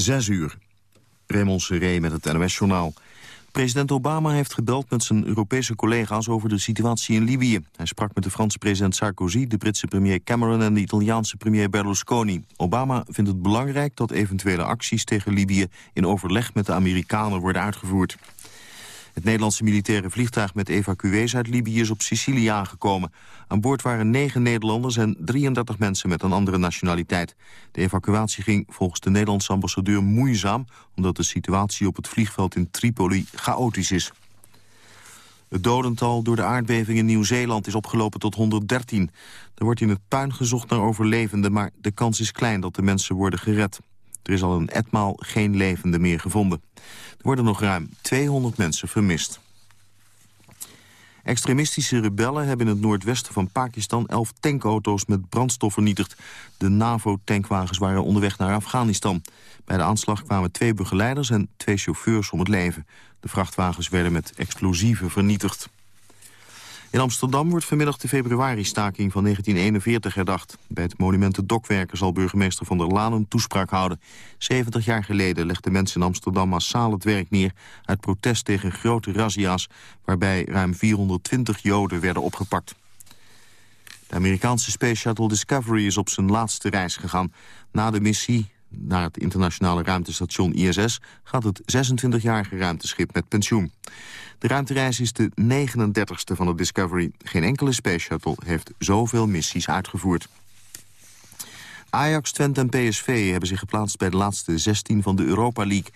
Zes uur. Raymond Seré met het NOS-journaal. President Obama heeft gebeld met zijn Europese collega's over de situatie in Libië. Hij sprak met de Franse president Sarkozy, de Britse premier Cameron en de Italiaanse premier Berlusconi. Obama vindt het belangrijk dat eventuele acties tegen Libië in overleg met de Amerikanen worden uitgevoerd. Het Nederlandse militaire vliegtuig met evacuees uit Libië is op Sicilië aangekomen. Aan boord waren negen Nederlanders en 33 mensen met een andere nationaliteit. De evacuatie ging volgens de Nederlandse ambassadeur moeizaam... omdat de situatie op het vliegveld in Tripoli chaotisch is. Het dodental door de aardbeving in Nieuw-Zeeland is opgelopen tot 113. Er wordt in het puin gezocht naar overlevenden... maar de kans is klein dat de mensen worden gered. Er is al een etmaal geen levende meer gevonden. Er worden nog ruim 200 mensen vermist. Extremistische rebellen hebben in het noordwesten van Pakistan elf tankauto's met brandstof vernietigd. De NAVO-tankwagens waren onderweg naar Afghanistan. Bij de aanslag kwamen twee begeleiders en twee chauffeurs om het leven. De vrachtwagens werden met explosieven vernietigd. In Amsterdam wordt vanmiddag de februari-staking van 1941 herdacht. Bij het monument de Dokwerken zal burgemeester Van der Laan een toespraak houden. 70 jaar geleden legden mensen in Amsterdam massaal het werk neer... uit protest tegen grote razzia's... waarbij ruim 420 Joden werden opgepakt. De Amerikaanse Space Shuttle Discovery is op zijn laatste reis gegaan. Na de missie naar het internationale ruimtestation ISS... gaat het 26-jarige ruimteschip met pensioen. De ruimtereis is de 39ste van de Discovery. Geen enkele Space Shuttle heeft zoveel missies uitgevoerd. Ajax, Twente en PSV hebben zich geplaatst bij de laatste 16 van de Europa League.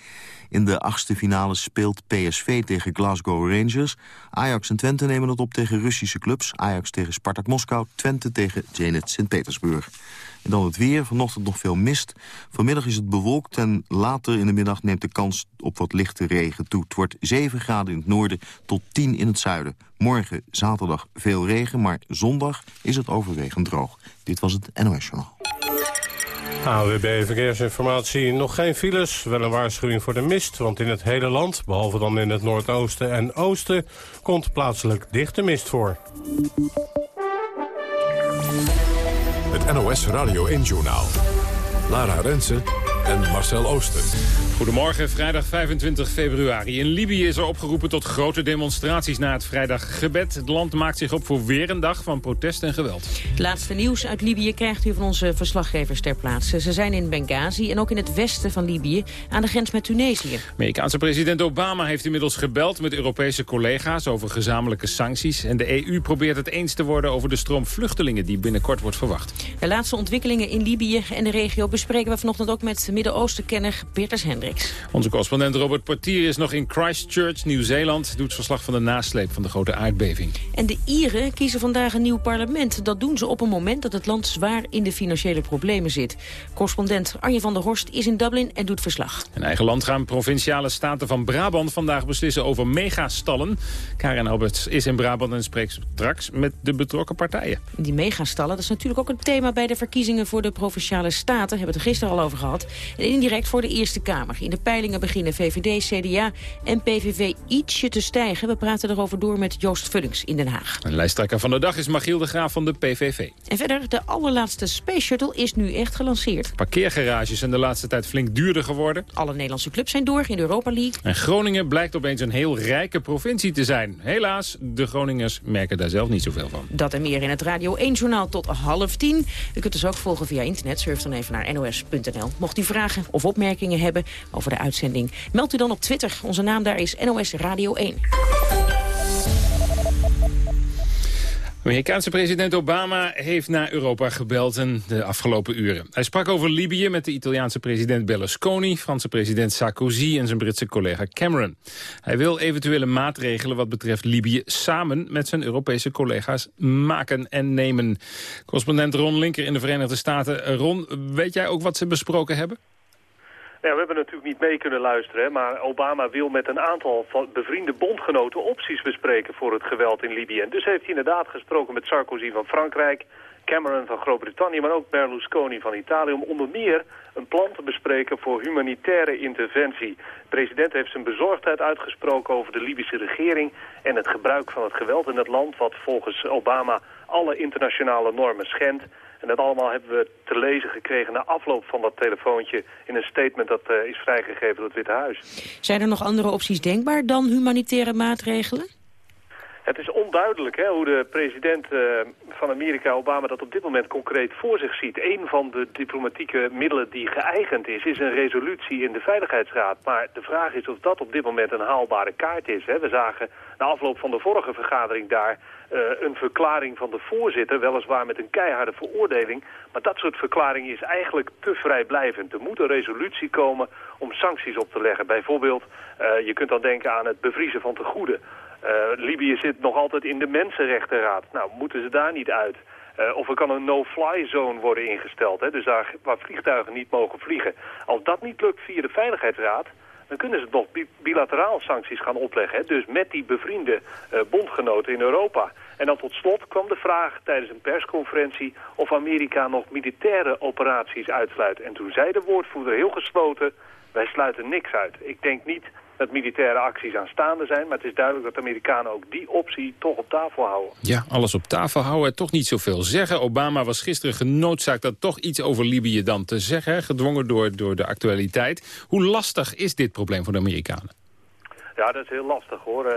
In de achtste finale speelt PSV tegen Glasgow Rangers. Ajax en Twente nemen het op tegen Russische clubs. Ajax tegen Spartak Moskou, Twente tegen Zenit Sint-Petersburg. En dan het weer, vanochtend nog veel mist. Vanmiddag is het bewolkt en later in de middag neemt de kans op wat lichte regen toe. Het wordt 7 graden in het noorden tot 10 in het zuiden. Morgen, zaterdag, veel regen, maar zondag is het overwegend droog. Dit was het NOS Journaal. AWB Verkeersinformatie. Nog geen files, wel een waarschuwing voor de mist. Want in het hele land, behalve dan in het noordoosten en oosten... komt plaatselijk dichte mist voor. Het NOS Radio 1-journaal. Lara Rensen en Marcel Ooster. Goedemorgen, vrijdag 25 februari. In Libië is er opgeroepen tot grote demonstraties na het vrijdaggebed. Het land maakt zich op voor weer een dag van protest en geweld. Het laatste nieuws uit Libië krijgt u van onze verslaggevers ter plaatse. Ze zijn in Benghazi en ook in het westen van Libië aan de grens met Tunesië. Amerikaanse president Obama heeft inmiddels gebeld met Europese collega's over gezamenlijke sancties. En de EU probeert het eens te worden over de stroom vluchtelingen die binnenkort wordt verwacht. De laatste ontwikkelingen in Libië en de regio bespreken we vanochtend ook met Midden-Oosten-kenner Peerters Hendricks. Onze correspondent Robert Portier is nog in Christchurch, Nieuw-Zeeland. Doet verslag van de nasleep van de grote aardbeving. En de Ieren kiezen vandaag een nieuw parlement. Dat doen ze op een moment dat het land zwaar in de financiële problemen zit. Correspondent Arjen van der Horst is in Dublin en doet verslag. In eigen land gaan provinciale staten van Brabant vandaag beslissen over megastallen. Karen Alberts is in Brabant en spreekt straks met de betrokken partijen. Die megastallen, dat is natuurlijk ook een thema bij de verkiezingen voor de provinciale staten. We hebben het er gisteren al over gehad. En indirect voor de Eerste Kamer. In de peilingen beginnen VVD, CDA en PVV ietsje te stijgen. We praten erover door met Joost Vullings in Den Haag. Een lijsttrekker van de dag is Magiel de Graaf van de PVV. En verder, de allerlaatste Space Shuttle is nu echt gelanceerd. Parkeergarages zijn de laatste tijd flink duurder geworden. Alle Nederlandse clubs zijn door in de Europa League. En Groningen blijkt opeens een heel rijke provincie te zijn. Helaas, de Groningers merken daar zelf niet zoveel van. Dat en meer in het Radio 1-journaal tot half tien. U kunt dus ook volgen via internet. Surf dan even naar nos.nl. Mocht u vragen of opmerkingen hebben over de uitzending... meld u dan op Twitter. Onze naam daar is NOS Radio 1. Amerikaanse president Obama heeft naar Europa gebeld in de afgelopen uren. Hij sprak over Libië met de Italiaanse president Berlusconi... Franse president Sarkozy en zijn Britse collega Cameron. Hij wil eventuele maatregelen wat betreft Libië... samen met zijn Europese collega's maken en nemen. Correspondent Ron Linker in de Verenigde Staten. Ron, weet jij ook wat ze besproken hebben? Ja, we hebben natuurlijk niet mee kunnen luisteren, maar Obama wil met een aantal bevriende bondgenoten opties bespreken voor het geweld in Libië. En dus heeft hij inderdaad gesproken met Sarkozy van Frankrijk, Cameron van Groot-Brittannië, maar ook Berlusconi van Italië, om onder meer een plan te bespreken voor humanitaire interventie. De president heeft zijn bezorgdheid uitgesproken over de Libische regering en het gebruik van het geweld in het land, wat volgens Obama alle internationale normen schendt. En dat allemaal hebben we te lezen gekregen na afloop van dat telefoontje... in een statement dat is vrijgegeven door het Witte Huis. Zijn er nog andere opties denkbaar dan humanitaire maatregelen? Het is onduidelijk hè, hoe de president uh, van Amerika, Obama, dat op dit moment concreet voor zich ziet. Een van de diplomatieke middelen die geëigend is, is een resolutie in de Veiligheidsraad. Maar de vraag is of dat op dit moment een haalbare kaart is. Hè. We zagen na afloop van de vorige vergadering daar uh, een verklaring van de voorzitter, weliswaar met een keiharde veroordeling. Maar dat soort verklaringen is eigenlijk te vrijblijvend. Er moet een resolutie komen om sancties op te leggen. Bijvoorbeeld, uh, je kunt dan denken aan het bevriezen van tegoeden. Uh, Libië zit nog altijd in de Mensenrechtenraad. Nou, moeten ze daar niet uit? Uh, of er kan een no-fly zone worden ingesteld, hè, dus daar waar vliegtuigen niet mogen vliegen. Als dat niet lukt via de Veiligheidsraad, dan kunnen ze nog bi bilateraal sancties gaan opleggen. Hè, dus met die bevriende uh, bondgenoten in Europa. En dan tot slot kwam de vraag tijdens een persconferentie of Amerika nog militaire operaties uitsluit. En toen zei de woordvoerder heel gesloten, wij sluiten niks uit. Ik denk niet dat militaire acties aanstaande zijn. Maar het is duidelijk dat de Amerikanen ook die optie toch op tafel houden. Ja, alles op tafel houden, toch niet zoveel zeggen. Obama was gisteren genoodzaakt dat toch iets over Libië dan te zeggen. Gedwongen door, door de actualiteit. Hoe lastig is dit probleem voor de Amerikanen? Ja, dat is heel lastig hoor. Uh,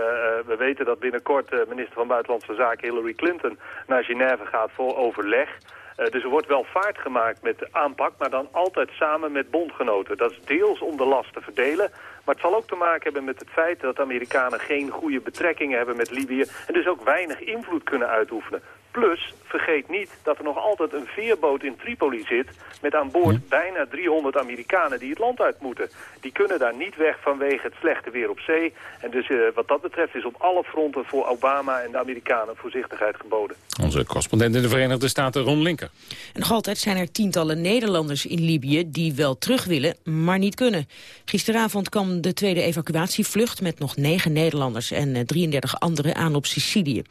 we weten dat binnenkort uh, minister van Buitenlandse Zaken Hillary Clinton naar Genève gaat voor overleg. Uh, dus er wordt wel vaart gemaakt met de aanpak, maar dan altijd samen met bondgenoten. Dat is deels om de last te verdelen, maar het zal ook te maken hebben met het feit dat Amerikanen geen goede betrekkingen hebben met Libië... en dus ook weinig invloed kunnen uitoefenen. Plus, vergeet niet dat er nog altijd een veerboot in Tripoli zit... met aan boord bijna 300 Amerikanen die het land uit moeten. Die kunnen daar niet weg vanwege het slechte weer op zee. En dus uh, wat dat betreft is op alle fronten voor Obama en de Amerikanen voorzichtigheid geboden. Onze correspondent in de Verenigde Staten, Ron Linker. En nog altijd zijn er tientallen Nederlanders in Libië die wel terug willen, maar niet kunnen. Gisteravond kwam de tweede evacuatievlucht met nog negen Nederlanders en 33 anderen aan op Sicilië.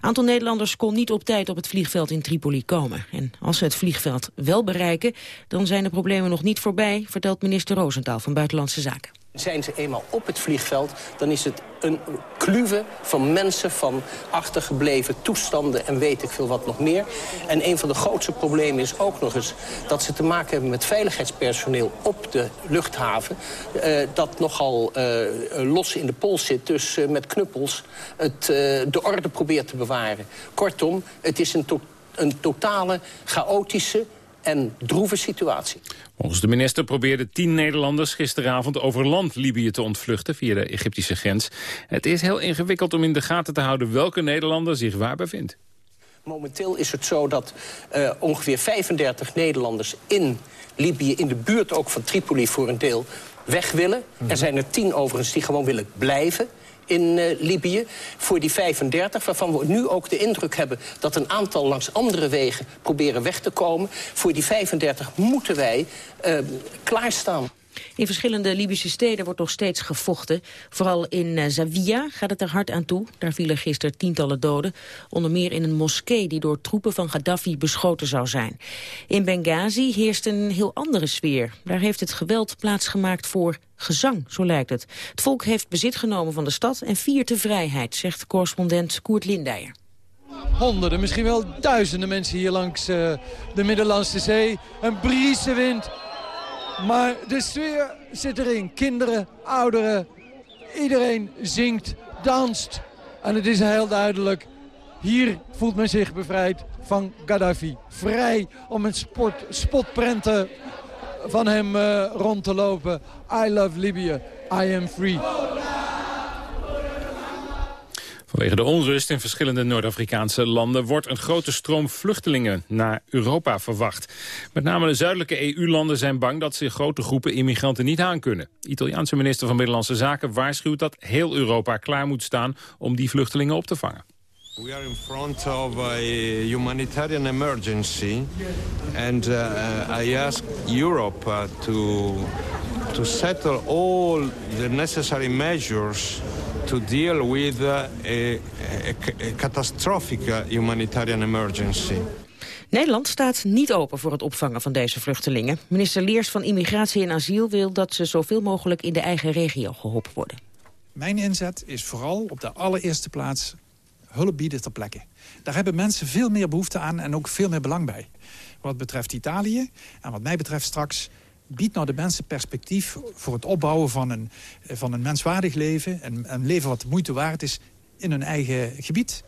Aantal Nederlanders kon niet op tijd op het vliegveld in Tripoli komen. En als ze het vliegveld wel bereiken, dan zijn de problemen nog niet voorbij, vertelt minister Roosentaal van Buitenlandse Zaken. Zijn ze eenmaal op het vliegveld, dan is het een kluwe van mensen... van achtergebleven toestanden en weet ik veel wat nog meer. En een van de grootste problemen is ook nog eens... dat ze te maken hebben met veiligheidspersoneel op de luchthaven... Uh, dat nogal uh, los in de pols zit, dus uh, met knuppels... Het, de orde probeert te bewaren. Kortom, het is een, een totale chaotische en droeve situatie. Volgens de minister probeerden tien Nederlanders gisteravond over land Libië te ontvluchten via de Egyptische grens. Het is heel ingewikkeld om in de gaten te houden welke Nederlander zich waar bevindt. Momenteel is het zo dat uh, ongeveer 35 Nederlanders in Libië, in de buurt ook van Tripoli voor een deel, weg willen. Er zijn er tien overigens die gewoon willen blijven in uh, Libië. Voor die 35, waarvan we nu ook de indruk hebben... dat een aantal langs andere wegen proberen weg te komen. Voor die 35 moeten wij uh, klaarstaan. In verschillende Libische steden wordt nog steeds gevochten. Vooral in uh, Zawiya gaat het er hard aan toe. Daar vielen gisteren tientallen doden. Onder meer in een moskee die door troepen van Gaddafi beschoten zou zijn. In Benghazi heerst een heel andere sfeer. Daar heeft het geweld plaatsgemaakt voor gezang, zo lijkt het. Het volk heeft bezit genomen van de stad en viert de vrijheid, zegt correspondent Koert Lindijer. Honderden, misschien wel duizenden mensen hier langs uh, de Middellandse Zee. Een briese wind, maar de sfeer zit erin. Kinderen, ouderen, iedereen zingt, danst. En het is heel duidelijk, hier voelt men zich bevrijd van Gaddafi. Vrij om een spotprenten van hem uh, rond te lopen. I love Libya, I am free. Vanwege de onrust in verschillende Noord-Afrikaanse landen... wordt een grote stroom vluchtelingen naar Europa verwacht. Met name de zuidelijke EU-landen zijn bang dat ze grote groepen immigranten niet aankunnen. De Italiaanse minister van Binnenlandse Zaken waarschuwt dat heel Europa klaar moet staan om die vluchtelingen op te vangen. We are in front of a humanitarian emergency and uh, I ask Europe uh, to to settle all the necessary measures to deal with uh, a, a, a catastrophic humanitarian emergency. Nederland staat niet open voor het opvangen van deze vluchtelingen. Minister Leers van Immigratie en Asiel wil dat ze zoveel mogelijk in de eigen regio geholpen worden. Mijn inzet is vooral op de allereerste plaats hulp bieden ter plekke. Daar hebben mensen veel meer behoefte aan en ook veel meer belang bij. wat betreft Italië. En wat mij betreft straks biedt nou de mensen perspectief voor het opbouwen van een, van een menswaardig leven. Een, een leven wat de moeite waard is in hun eigen gebied.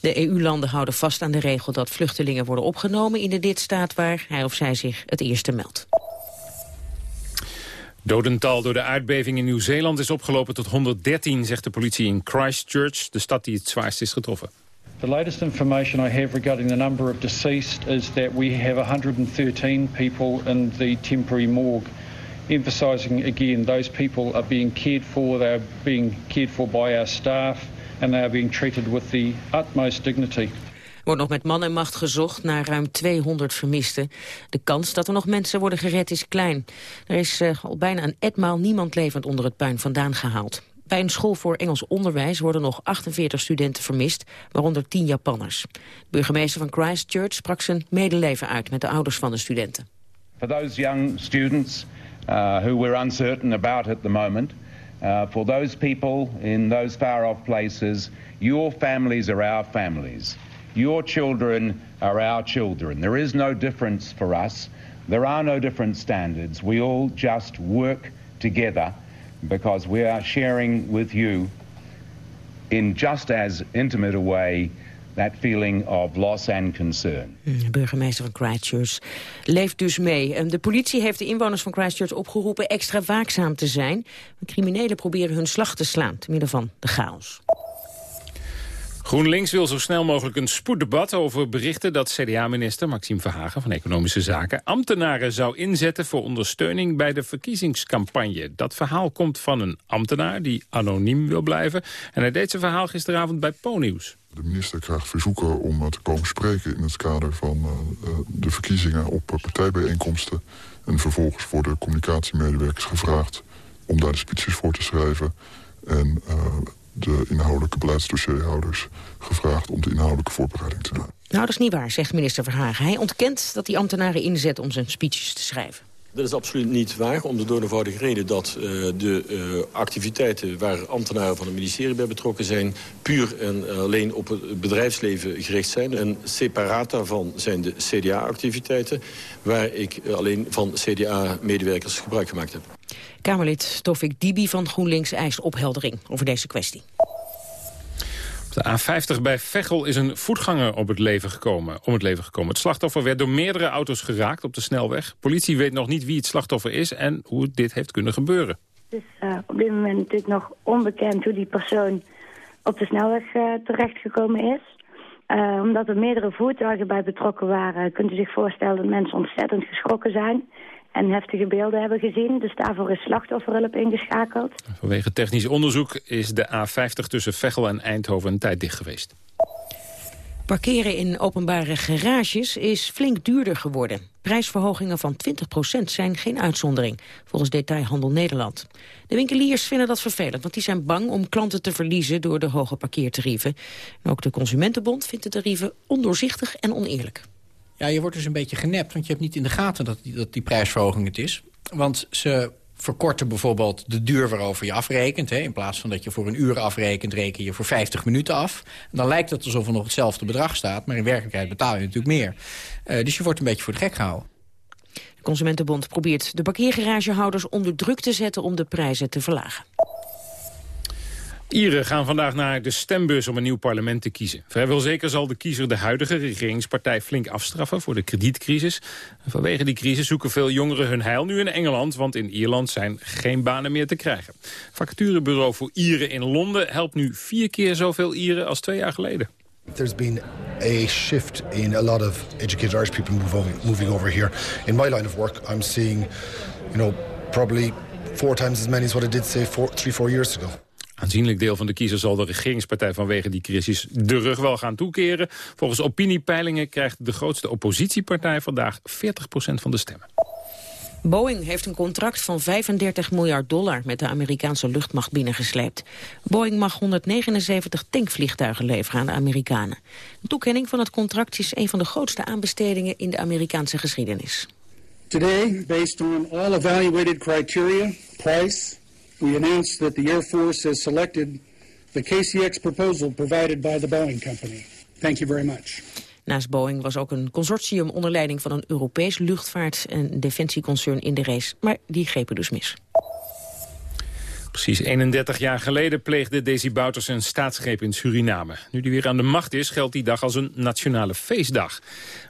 De EU-landen houden vast aan de regel dat vluchtelingen worden opgenomen in de lidstaat waar hij of zij zich het eerste meldt. Dodental door de aardbeving in Nieuw-Zeeland is opgelopen tot 113, zegt de politie in Christchurch, de stad die het zwaarst is getroffen. The latest information I have regarding the number of deceased is that we have 113 people in the temporary morgue. Emphasising again, those people are being cared for, they are being cared for by our staff and they are being treated with the utmost dignity. Er wordt nog met man en macht gezocht naar ruim 200 vermisten. De kans dat er nog mensen worden gered is klein. Er is uh, al bijna een etmaal niemand levend onder het puin vandaan gehaald. Bij een school voor Engels onderwijs worden nog 48 studenten vermist, waaronder 10 Japanners. De burgemeester van Christchurch sprak zijn medeleven uit met de ouders van de studenten. For those young students uh, who we're uncertain about at the moment, uh, for those people in those far off places, your families are our families. Your children are our children. There is no difference for us. There are no different standards. We all just work together because we are sharing with you in just as intimate a way that feeling of loss and concern. De burgemeester van Christchurch leeft dus mee. De politie heeft de inwoners van Christchurch opgeroepen extra waakzaam te zijn. Criminelen proberen hun slag te slaan, te midden van de chaos. GroenLinks wil zo snel mogelijk een spoeddebat over berichten dat CDA-minister Maxime Verhagen van Economische Zaken ambtenaren zou inzetten voor ondersteuning bij de verkiezingscampagne. Dat verhaal komt van een ambtenaar die anoniem wil blijven en hij deed zijn verhaal gisteravond bij Po-nieuws. De minister krijgt verzoeken om te komen spreken in het kader van uh, de verkiezingen op partijbijeenkomsten. En vervolgens worden communicatiemedewerkers gevraagd om daar de speeches voor te schrijven. En de inhoudelijke beleidsdossierhouders gevraagd om de inhoudelijke voorbereiding te doen. Nou, dat is niet waar, zegt minister Verhagen. Hij ontkent dat hij ambtenaren inzet om zijn speeches te schrijven. Dat is absoluut niet waar, om de doornoodige reden dat uh, de uh, activiteiten waar ambtenaren van het ministerie bij betrokken zijn... puur en alleen op het bedrijfsleven gericht zijn. En separaat daarvan zijn de CDA-activiteiten... waar ik alleen van CDA-medewerkers gebruik gemaakt heb. Kamerlid Tofik Dibi van GroenLinks eist opheldering over deze kwestie. Op de A50 bij Veghel is een voetganger op het leven gekomen, om het leven gekomen. Het slachtoffer werd door meerdere auto's geraakt op de snelweg. Politie weet nog niet wie het slachtoffer is en hoe dit heeft kunnen gebeuren. Het is uh, op dit moment natuurlijk nog onbekend hoe die persoon op de snelweg uh, terechtgekomen is. Uh, omdat er meerdere voertuigen bij betrokken waren... kunt u zich voorstellen dat mensen ontzettend geschrokken zijn en heftige beelden hebben gezien. Dus daarvoor is slachtofferhulp ingeschakeld. Vanwege technisch onderzoek is de A50 tussen Veghel en Eindhoven een tijd dicht geweest. Parkeren in openbare garages is flink duurder geworden. Prijsverhogingen van 20% zijn geen uitzondering, volgens Detailhandel Nederland. De winkeliers vinden dat vervelend, want die zijn bang om klanten te verliezen door de hoge parkeertarieven. En ook de Consumentenbond vindt de tarieven ondoorzichtig en oneerlijk. Ja, je wordt dus een beetje genept, want je hebt niet in de gaten dat die, dat die prijsverhoging het is. Want ze verkorten bijvoorbeeld de duur waarover je afrekent. Hè. In plaats van dat je voor een uur afrekent, reken je voor 50 minuten af. Dan lijkt het alsof er nog hetzelfde bedrag staat... maar in werkelijkheid betaal je natuurlijk meer. Uh, dus je wordt een beetje voor de gek gehouden. De Consumentenbond probeert de parkeergaragehouders onder druk te zetten... om de prijzen te verlagen. Ieren gaan vandaag naar de stembus om een nieuw parlement te kiezen. Vrijwel zeker zal de kiezer de huidige regeringspartij flink afstraffen voor de kredietcrisis. vanwege die crisis zoeken veel jongeren hun heil nu in Engeland, want in Ierland zijn geen banen meer te krijgen. Vacaturebureau voor Ieren in Londen helpt nu vier keer zoveel Ieren als twee jaar geleden. There's been a shift in a lot of educated Irish people moving over here. In my line of work, I'm seeing, you know, probably four times as many as what I did say four, three, four years ago aanzienlijk deel van de kiezers zal de regeringspartij vanwege die crisis de rug wel gaan toekeren. Volgens opiniepeilingen krijgt de grootste oppositiepartij vandaag 40% van de stemmen. Boeing heeft een contract van 35 miljard dollar met de Amerikaanse luchtmacht binnengesleept. Boeing mag 179 tankvliegtuigen leveren aan de Amerikanen. De toekenning van het contract is een van de grootste aanbestedingen in de Amerikaanse geschiedenis. Today, based on all evaluated criteria, price, we announced that the Air Force has selected the KCX proposal provided by the Boeing Company. Thank you very much. Naast Boeing was ook een consortium onder leiding van een Europees luchtvaart- en defensieconcern in de race. Maar die grepen dus mis. Precies 31 jaar geleden pleegde Desi Bouters een staatsgreep in Suriname. Nu die weer aan de macht is, geldt die dag als een nationale feestdag.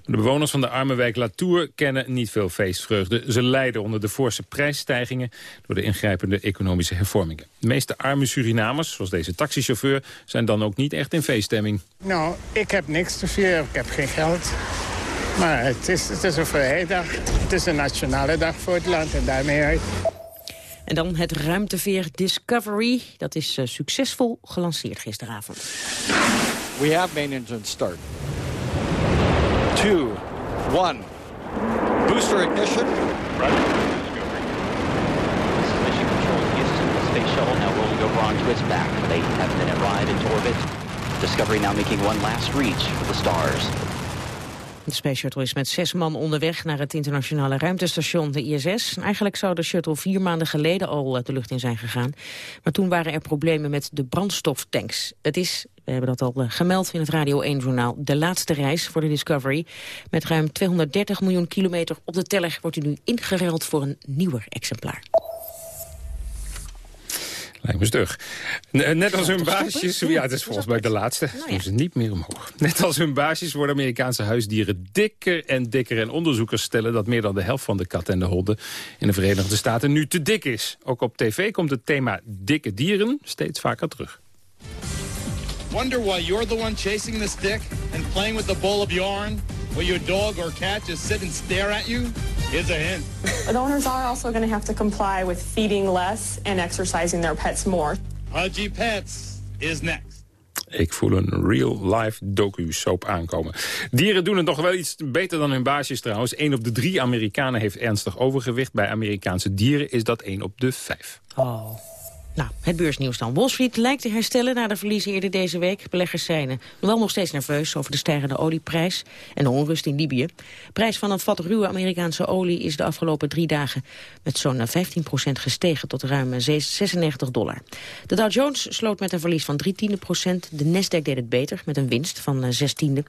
De bewoners van de arme wijk Latour kennen niet veel feestvreugde. Ze lijden onder de forse prijsstijgingen door de ingrijpende economische hervormingen. De meeste arme Surinamers, zoals deze taxichauffeur, zijn dan ook niet echt in feeststemming. Nou, ik heb niks te vieren. Ik heb geen geld. Maar het is, het is een vrijdag. Het is een nationale dag voor het land en daarmee uit. En dan het ruimteveer Discovery. Dat is uh, succesvol gelanceerd gisteravond. We have main engine start. Two, one. Booster ignition. The space shuttle now rolling over onto its back with a half-minute ride into orbit. Discovery now making one last reach for the stars. De Space Shuttle is met zes man onderweg naar het internationale ruimtestation, de ISS. Eigenlijk zou de shuttle vier maanden geleden al de lucht in zijn gegaan. Maar toen waren er problemen met de brandstoftanks. Het is, we hebben dat al gemeld in het Radio 1-journaal, de laatste reis voor de Discovery. Met ruim 230 miljoen kilometer op de teller wordt u nu ingeruild voor een nieuwer exemplaar. Lijkt me stug. Net als hun baasjes... Ja, het is volgens mij de laatste. Nou Doen ze niet meer omhoog. Net als hun baasjes worden Amerikaanse huisdieren dikker en dikker. En onderzoekers stellen dat meer dan de helft van de katten en de honden... in de Verenigde Staten nu te dik is. Ook op tv komt het thema dikke dieren steeds vaker terug. Wonder why you're the one chasing the stick and playing with the bowl of yarn while your dog or cat just sit and stare at you? Here's a hint. The owners are also going to have to comply with feeding less and exercising their pets more. Pudgy Pets is next. Ik voel een real-life docu-soap aankomen. Dieren doen het nog wel iets beter dan hun baasjes trouwens. 1 op de drie Amerikanen heeft ernstig overgewicht. Bij Amerikaanse dieren is dat 1 op de 5. Oh. Nou, het beursnieuws dan. Wall lijkt te herstellen na de verliezen eerder deze week. Beleggers zijn wel nog steeds nerveus over de stijgende olieprijs en de onrust in Libië. De prijs van een vat ruwe Amerikaanse olie is de afgelopen drie dagen met zo'n 15% gestegen tot ruim 96 dollar. De Dow Jones sloot met een verlies van 3 tiende procent. De Nasdaq deed het beter met een winst van 6 tiende.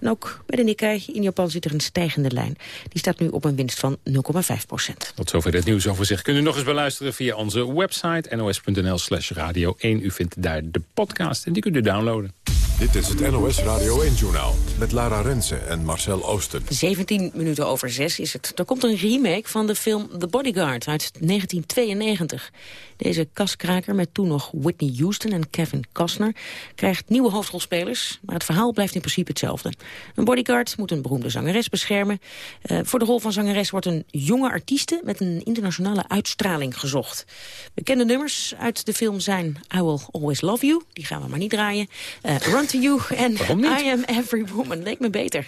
En ook bij de Nikkei in Japan zit er een stijgende lijn. Die staat nu op een winst van 0,5 procent. Tot zover dit nieuwsoverzicht. Kunt u nog eens beluisteren via onze website nos nl slash radio 1. U vindt daar de podcast en die kunt u downloaden. Dit is het NOS Radio 1-journaal met Lara Rensen en Marcel Oosten. 17 minuten over 6 is het. Er komt een remake van de film The Bodyguard uit 1992. Deze kaskraker met toen nog Whitney Houston en Kevin Costner... krijgt nieuwe hoofdrolspelers, maar het verhaal blijft in principe hetzelfde. Een bodyguard moet een beroemde zangeres beschermen. Uh, voor de rol van zangeres wordt een jonge artieste... met een internationale uitstraling gezocht. Bekende nummers uit de film zijn I Will Always Love You, die gaan we maar niet draaien... Run to You en I Am Every Woman, leek me beter.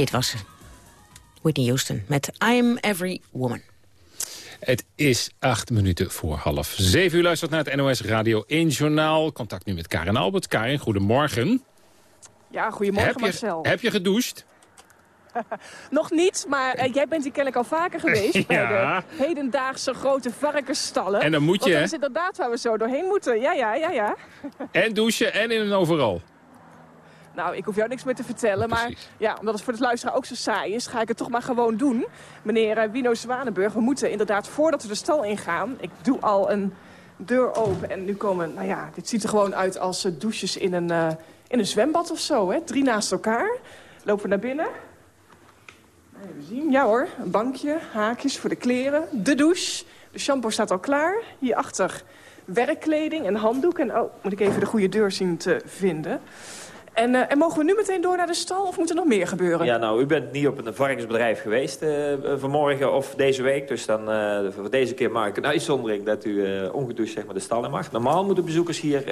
Dit was. Whitney Houston met I'm Every Woman. Het is acht minuten voor half zeven. U luistert naar het NOS Radio 1 Journaal. Contact nu met Karin Albert. Karin, goedemorgen. Ja, goedemorgen heb je, Marcel. Heb je gedoucht? Nog niet, maar eh, jij bent hier kennelijk al vaker geweest bij Ja. de hedendaagse grote varkensstallen. En dan moet je, Want dat is inderdaad waar we zo doorheen moeten. Ja, ja, ja, ja. En douchen en in een overal. Nou, ik hoef jou niks meer te vertellen, maar ja, omdat het voor de luisteraar ook zo saai is, ga ik het toch maar gewoon doen. Meneer eh, Wino Zwanenburg, we moeten inderdaad, voordat we de stal ingaan, ik doe al een deur open en nu komen, nou ja, dit ziet er gewoon uit als eh, douches in een, eh, in een zwembad of zo, hè. Drie naast elkaar. Lopen we naar binnen. Even zien, ja hoor, een bankje, haakjes voor de kleren, de douche. De shampoo staat al klaar. Hierachter werkkleding en handdoek. En oh, moet ik even de goede deur zien te vinden. En, eh, en mogen we nu meteen door naar de stal of moet er nog meer gebeuren? Ja, nou, u bent niet op een varkensbedrijf geweest eh, eh, vanmorgen of deze week. Dus dan, voor deze keer maak ik een uitzondering dat u ongedoucht zeg maar, de stal in mag. Normaal moeten bezoekers hier,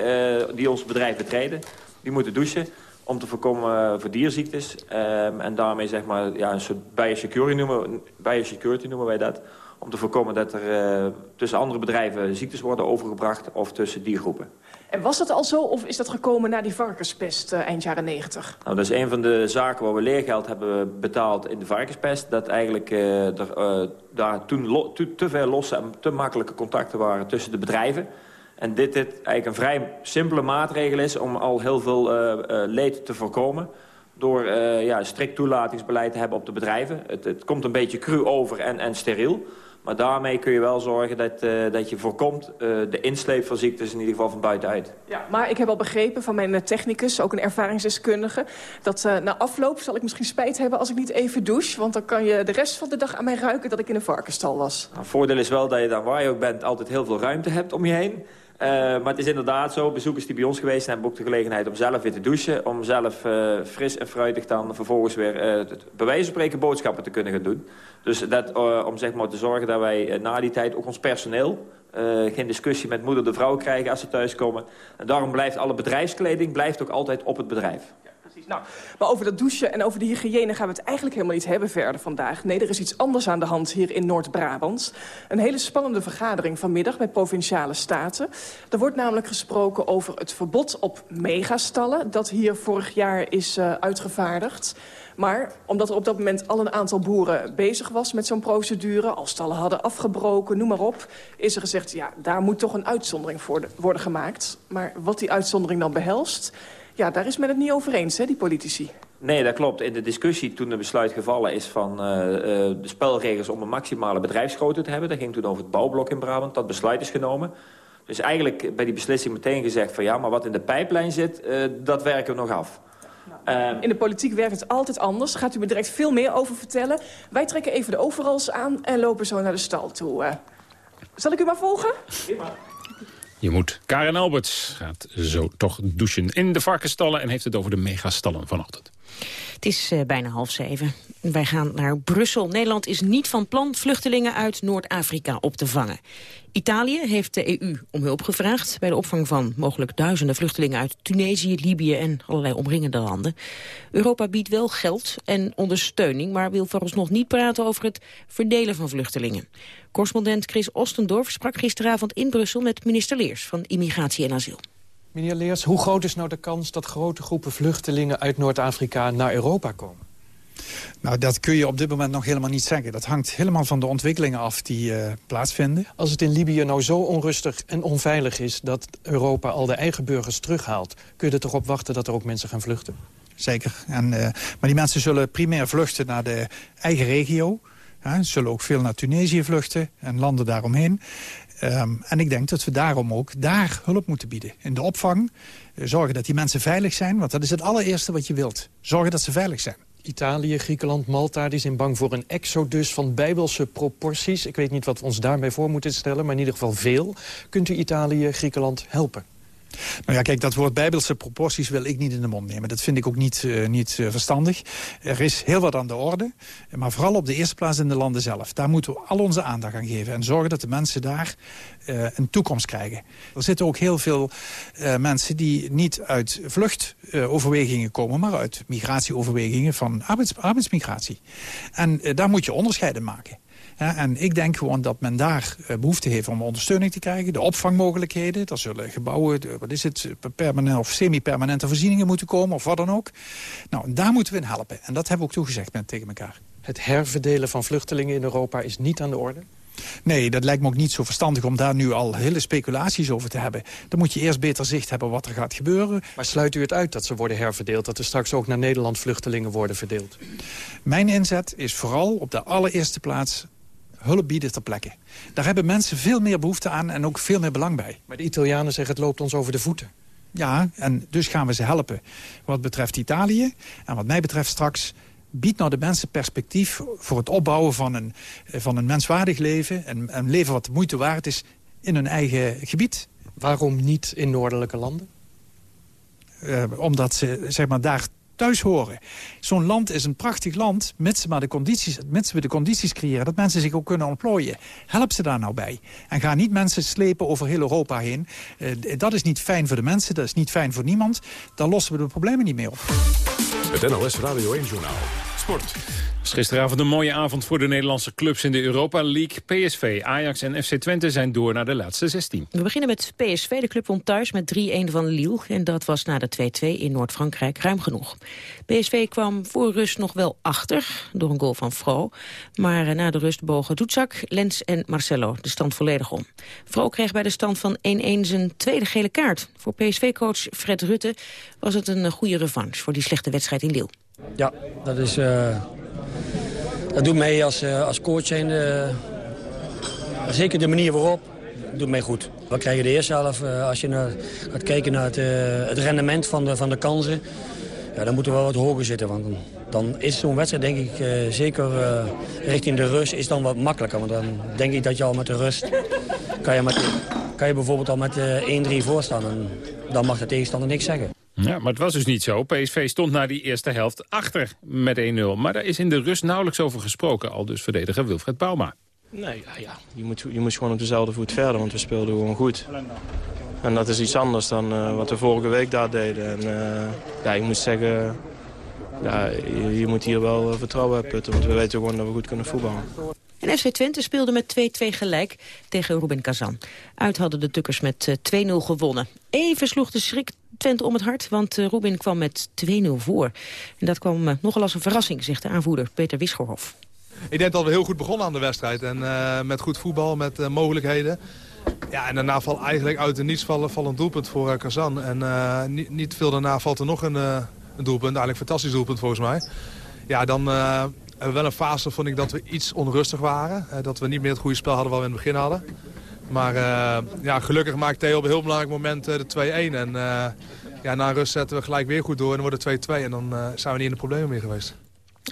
die ons bedrijf betreden, die moeten douchen om te voorkomen voor dierziektes. Ehm, en daarmee zeg maar, ja, een soort biosecurity noemen, biosecurity noemen wij dat. Om te voorkomen dat er tussen andere bedrijven ziektes worden overgebracht of tussen diergroepen. En was dat al zo of is dat gekomen na die varkenspest eh, eind jaren negentig? Nou, dat is een van de zaken waar we leergeld hebben betaald in de varkenspest. Dat eigenlijk eh, er eh, daar toen te, te veel losse en te makkelijke contacten waren tussen de bedrijven. En dit, dit eigenlijk een vrij simpele maatregel is om al heel veel leed te voorkomen. Door eh, ja, strikt toelatingsbeleid te hebben op de bedrijven. Het, het komt een beetje cru over en, en steriel. Maar daarmee kun je wel zorgen dat, eh, dat je voorkomt eh, de insleep van ziektes in ieder geval van buitenuit. Ja, maar ik heb al begrepen van mijn technicus, ook een ervaringsdeskundige... dat eh, na afloop zal ik misschien spijt hebben als ik niet even douche... want dan kan je de rest van de dag aan mij ruiken dat ik in een varkenstal was. Nou, Het voordeel is wel dat je dan waar je ook bent altijd heel veel ruimte hebt om je heen. Eh, maar het is inderdaad zo, bezoekers die bij ons geweest zijn... hebben ook de gelegenheid om zelf weer te douchen. Om zelf uh, fris en fruitig dan vervolgens weer... Uh, bij wijze van spreken boodschappen te kunnen gaan doen. Dus dat, om zeg maar te zorgen dat wij na die tijd ook ons personeel... geen discussie met moeder de vrouw krijgen als ze thuiskomen. En daarom blijft alle bedrijfskleding blijft ook altijd op het bedrijf. Nou, maar over dat douchen en over de hygiëne gaan we het eigenlijk helemaal niet hebben verder vandaag. Nee, er is iets anders aan de hand hier in Noord-Brabant. Een hele spannende vergadering vanmiddag met Provinciale Staten. Er wordt namelijk gesproken over het verbod op megastallen... dat hier vorig jaar is uh, uitgevaardigd. Maar omdat er op dat moment al een aantal boeren bezig was met zo'n procedure... al stallen hadden afgebroken, noem maar op... is er gezegd, ja, daar moet toch een uitzondering voor worden gemaakt. Maar wat die uitzondering dan behelst... Ja, daar is men het niet over eens, hè, die politici. Nee, dat klopt. In de discussie toen het besluit gevallen is van uh, uh, de spelregels om een maximale bedrijfsgrootte te hebben... dat ging toen over het bouwblok in Brabant, dat besluit is genomen. Dus eigenlijk bij die beslissing meteen gezegd van ja, maar wat in de pijplijn zit, uh, dat werken we nog af. Nou, in de politiek werkt het altijd anders. Gaat u me direct veel meer over vertellen. Wij trekken even de overals aan en lopen zo naar de stal toe. Zal ik u maar volgen? Prima. Je moet. Karen Alberts gaat zo toch douchen in de varkenstallen... en heeft het over de megastallen vanochtend. Het is uh, bijna half zeven. Wij gaan naar Brussel. Nederland is niet van plan vluchtelingen uit Noord-Afrika op te vangen. Italië heeft de EU om hulp gevraagd bij de opvang van mogelijk duizenden vluchtelingen uit Tunesië, Libië en allerlei omringende landen. Europa biedt wel geld en ondersteuning, maar wil vooralsnog niet praten over het verdelen van vluchtelingen. Correspondent Chris Ostendorf sprak gisteravond in Brussel met minister Leers van Immigratie en Asiel. Meneer Leers, hoe groot is nou de kans dat grote groepen vluchtelingen uit Noord-Afrika naar Europa komen? Nou, dat kun je op dit moment nog helemaal niet zeggen. Dat hangt helemaal van de ontwikkelingen af die uh, plaatsvinden. Als het in Libië nou zo onrustig en onveilig is... dat Europa al de eigen burgers terughaalt... kun je er toch op wachten dat er ook mensen gaan vluchten? Zeker. En, uh, maar die mensen zullen primair vluchten naar de eigen regio. Ja, ze zullen ook veel naar Tunesië vluchten en landen daaromheen. Um, en ik denk dat we daarom ook daar hulp moeten bieden. In de opvang, uh, zorgen dat die mensen veilig zijn. Want dat is het allereerste wat je wilt. Zorgen dat ze veilig zijn. Italië, Griekenland, Malta, die zijn bang voor een exodus van bijbelse proporties. Ik weet niet wat we ons daarbij voor moeten stellen, maar in ieder geval veel. Kunt u Italië, Griekenland helpen? Nou ja, kijk, dat woord bijbelse proporties wil ik niet in de mond nemen. Dat vind ik ook niet, uh, niet uh, verstandig. Er is heel wat aan de orde. Maar vooral op de eerste plaats in de landen zelf. Daar moeten we al onze aandacht aan geven. En zorgen dat de mensen daar uh, een toekomst krijgen. Er zitten ook heel veel mensen die niet uit vluchtoverwegingen komen... maar uit migratieoverwegingen van arbeids, arbeidsmigratie. En daar moet je onderscheiden maken. En ik denk gewoon dat men daar uh, behoefte heeft om ondersteuning te krijgen. De opvangmogelijkheden, er zullen gebouwen, wat is het, permanent of semi-permanente voorzieningen moeten komen of wat dan ook. Nou, daar moeten we in helpen. En dat hebben we ook toegezegd met, tegen elkaar. Het herverdelen van vluchtelingen in Europa is niet aan de orde? Nee, dat lijkt me ook niet zo verstandig om daar nu al hele speculaties over te hebben. Dan moet je eerst beter zicht hebben wat er gaat gebeuren. Maar sluit u het uit dat ze worden herverdeeld? Dat er straks ook naar Nederland vluchtelingen worden verdeeld? Mijn inzet is vooral op de allereerste plaats hulp bieden ter plekke. Daar hebben mensen veel meer behoefte aan en ook veel meer belang bij. Maar de Italianen zeggen het loopt ons over de voeten. Ja, en dus gaan we ze helpen. Wat betreft Italië en wat mij betreft straks biedt nou de mensen perspectief voor het opbouwen van een, van een menswaardig leven. Een, een leven wat de moeite waard is in hun eigen gebied. Waarom niet in noordelijke landen? Uh, omdat ze zeg maar, daar thuis horen. Zo'n land is een prachtig land, mits maar de condities, mits we de condities creëren... dat mensen zich ook kunnen ontplooien. Help ze daar nou bij. En ga niet mensen slepen over heel Europa heen. Uh, dat is niet fijn voor de mensen, dat is niet fijn voor niemand. Daar lossen we de problemen niet mee op. Het NLS Radio 1-journaal. Sport. was gisteravond een mooie avond voor de Nederlandse clubs in de Europa League. PSV, Ajax en FC Twente zijn door naar de laatste 16. We beginnen met PSV. De club won thuis met 3-1 van Lille. En dat was na de 2-2 in Noord-Frankrijk ruim genoeg. PSV kwam voor rust nog wel achter door een goal van Fro. Maar na de rust bogen Doetzak, Lens en Marcelo de stand volledig om. Fro kreeg bij de stand van 1-1 zijn tweede gele kaart. Voor PSV-coach Fred Rutte was het een goede revanche voor die slechte wedstrijd in Lille. Ja, dat is... Uh, dat doet mee als, uh, als coach. Uh, zeker de manier waarop doet mij goed. We krijgen de eerste helft, als je naar, gaat kijken naar het, rendement van de, van de kansen... Ja, dan moeten we wat hoger zitten. Want dan is zo'n wedstrijd, denk ik, zeker richting de rust... is dan wat makkelijker. Want dan denk ik dat je al met de rust... kan je met kan je bijvoorbeeld al met eh 1-3 voorstaan. En dan mag de tegenstander niks zeggen. Ja, maar het was dus niet zo. PSV stond na die eerste helft achter met 1-0. Maar daar is in de rust nauwelijks over gesproken. Al dus verdediger Wilfred Bouma. Nee, ja, ja. Je, moet, je moet gewoon op dezelfde voet verder, want we speelden gewoon goed. En dat is iets anders dan eh, wat we vorige week daar deden. En uh, ja, ik moet zeggen, ja, je, je moet hier wel eh, vertrouwen hebben putten, want we weten gewoon dat we goed kunnen voetballen. En FC Twente speelde met 2-2 gelijk tegen Ruben Kazan. Uit hadden de Tukkers met eh, 2-0 gewonnen. Even sloeg de schrik Twente om het hart, want eh, Ruben kwam met 2-0 voor. En dat kwam eh, nogal als een verrassing, zegt de aanvoerder Peter Wisgerhof. Ik denk dat we heel goed begonnen aan de wedstrijd. En uh, met goed voetbal, met mogelijkheden. Ja, en daarna valt eigenlijk uit de niets vallen, vallen een doelpunt voor Kazan. En niet, niet, veel daarna valt er nog een, een doelpunt. Eigenlijk een fantastisch doelpunt volgens mij. Ja, dan wel een fase, vond ik, dat we iets onrustig waren. dat we niet meer het goede spel hadden wat we in het begin hadden. Maar ja, gelukkig maakt Theo op een heel belangrijk moment de 2-1. En ja, na rust zetten we gelijk weer goed door en wordt het 2-2. En dan zijn we niet in de problemen meer geweest.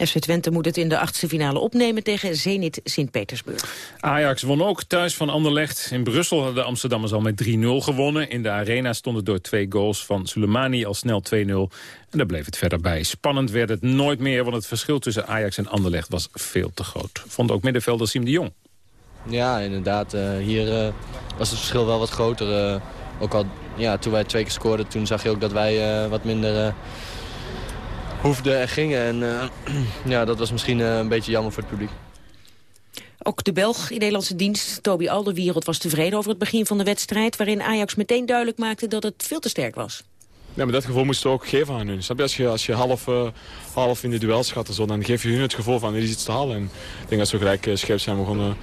FC Twente moet het in de achtste finale opnemen tegen Zenit Sint-Petersburg. Ajax won ook thuis van Anderlecht. In Brussel hadden de Amsterdammers al met 3-0 gewonnen. In de arena stonden door twee goals van Soleimani al snel 2-0. En daar bleef het verder bij. Spannend werd het nooit meer, want het verschil tussen Ajax en Anderlecht was veel te groot. Vond ook middenvelder Siem de Jong. Ja, inderdaad. Uh, hier uh, was het verschil wel wat groter. Uh, ook al ja, toen wij twee keer scoorden, toen zag je ook dat wij wat minder hoefden en gingen. En uh, ja, dat was misschien uh, een beetje jammer voor het publiek. Ook de Belg in Nederlandse dienst, Toby Alderwereld, was tevreden over het begin van de wedstrijd... waarin Ajax meteen duidelijk maakte dat het veel te sterk was. Ja, maar dat gevoel moesten we ook geven aan hun. Als je, als je half, uh, half in de duels gaat, zo, dan geef je hun het gevoel van er is iets te halen. En ik denk dat ze gelijk uh, scherp zijn begonnen.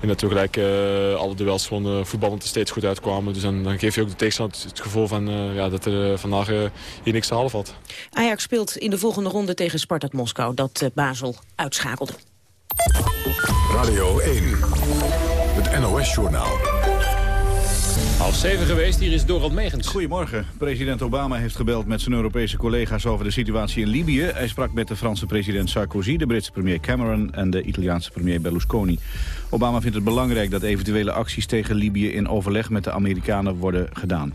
En dat we gelijk uh, alle duels gewoon voetballend er steeds goed uitkwamen. Dus dan, dan geef je ook de tegenstander het gevoel van, uh, ja, dat er uh, vandaag hier niks te halen valt. Ajax speelt in de volgende ronde tegen Spartak Moskou, dat Basel uitschakelde. Radio 1, het NOS-journaal. Half zeven geweest, hier is Dorald Megens. Goedemorgen. President Obama heeft gebeld met zijn Europese collega's over de situatie in Libië. Hij sprak met de Franse president Sarkozy, de Britse premier Cameron en de Italiaanse premier Berlusconi. Obama vindt het belangrijk dat eventuele acties tegen Libië in overleg met de Amerikanen worden gedaan.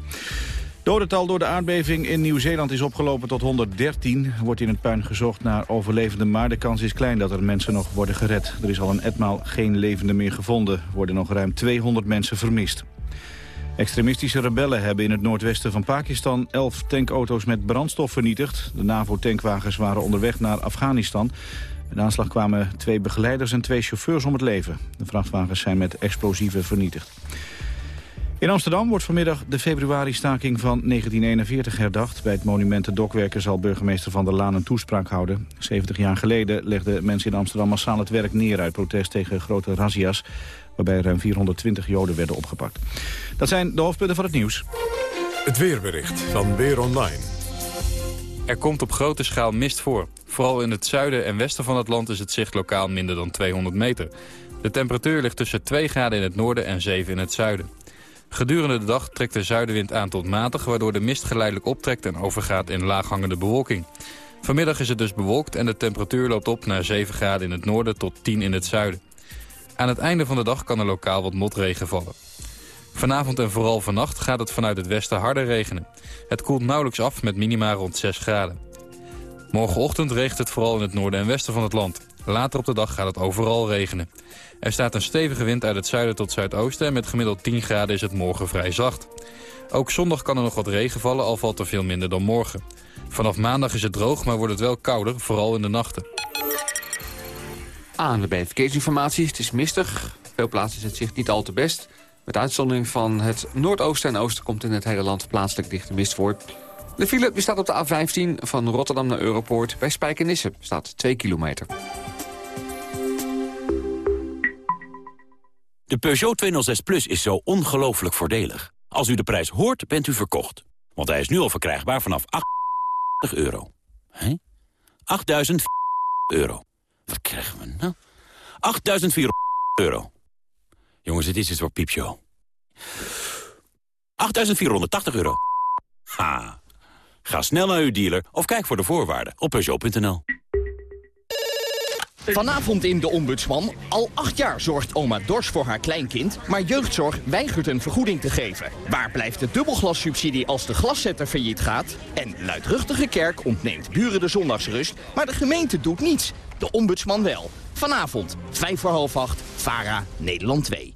Dodental door de aardbeving in Nieuw-Zeeland is opgelopen tot 113. Er wordt in het puin gezocht naar overlevenden, maar de kans is klein dat er mensen nog worden gered. Er is al een etmaal geen levende meer gevonden. Worden nog ruim 200 mensen vermist. Extremistische rebellen hebben in het noordwesten van Pakistan elf tankauto's met brandstof vernietigd. De NAVO-tankwagens waren onderweg naar Afghanistan. Bij de aanslag kwamen twee begeleiders en twee chauffeurs om het leven. De vrachtwagens zijn met explosieven vernietigd. In Amsterdam wordt vanmiddag de februari-staking van 1941 herdacht. Bij het monument de Dokwerken zal burgemeester Van der Laan een toespraak houden. 70 jaar geleden legden mensen in Amsterdam massaal het werk neer... uit protest tegen grote razzia's waarbij ruim 420 Joden werden opgepakt. Dat zijn de hoofdpunten van het nieuws. Het weerbericht van Weer Online. Er komt op grote schaal mist voor. Vooral in het zuiden en westen van het land is het zicht lokaal minder dan 200 meter. De temperatuur ligt tussen 2 graden in het noorden en 7 in het zuiden. Gedurende de dag trekt de zuidenwind aan tot matig... waardoor de mist geleidelijk optrekt en overgaat in laaghangende bewolking. Vanmiddag is het dus bewolkt en de temperatuur loopt op naar 7 graden in het noorden tot 10 in het zuiden. Aan het einde van de dag kan er lokaal wat motregen vallen. Vanavond en vooral vannacht gaat het vanuit het westen harder regenen. Het koelt nauwelijks af met minima rond 6 graden. Morgenochtend regent het vooral in het noorden en westen van het land. Later op de dag gaat het overal regenen. Er staat een stevige wind uit het zuiden tot zuidoosten... en met gemiddeld 10 graden is het morgen vrij zacht. Ook zondag kan er nog wat regen vallen, al valt er veel minder dan morgen. Vanaf maandag is het droog, maar wordt het wel kouder, vooral in de nachten. ANWB Verkeersinformatie. Het is mistig. Veel plaatsen is het zicht niet al te best. Met uitzondering van het noordoosten en oosten komt in het hele land plaatselijk dichte mist voor. De file bestaat op de A15 van Rotterdam naar Europoort. Bij Spijkenisse staat 2 kilometer. De Peugeot 206 Plus is zo ongelooflijk voordelig. Als u de prijs hoort, bent u verkocht. Want hij is nu al verkrijgbaar vanaf 8 euro. Hé? 8.000 euro. Wat krijgen we nou? 8.400 euro. Jongens, dit is het voor piepshow. 8.480 euro. Ha. Ga snel naar uw dealer of kijk voor de voorwaarden op Peugeot.nl. Vanavond in De Ombudsman. Al acht jaar zorgt oma Dors voor haar kleinkind... maar jeugdzorg weigert een vergoeding te geven. Waar blijft de dubbelglassubsidie als de glaszetter failliet gaat? En luidruchtige kerk ontneemt buren de zondagsrust... maar de gemeente doet niets. De Ombudsman wel. Vanavond, vijf voor half acht, VARA, Nederland 2.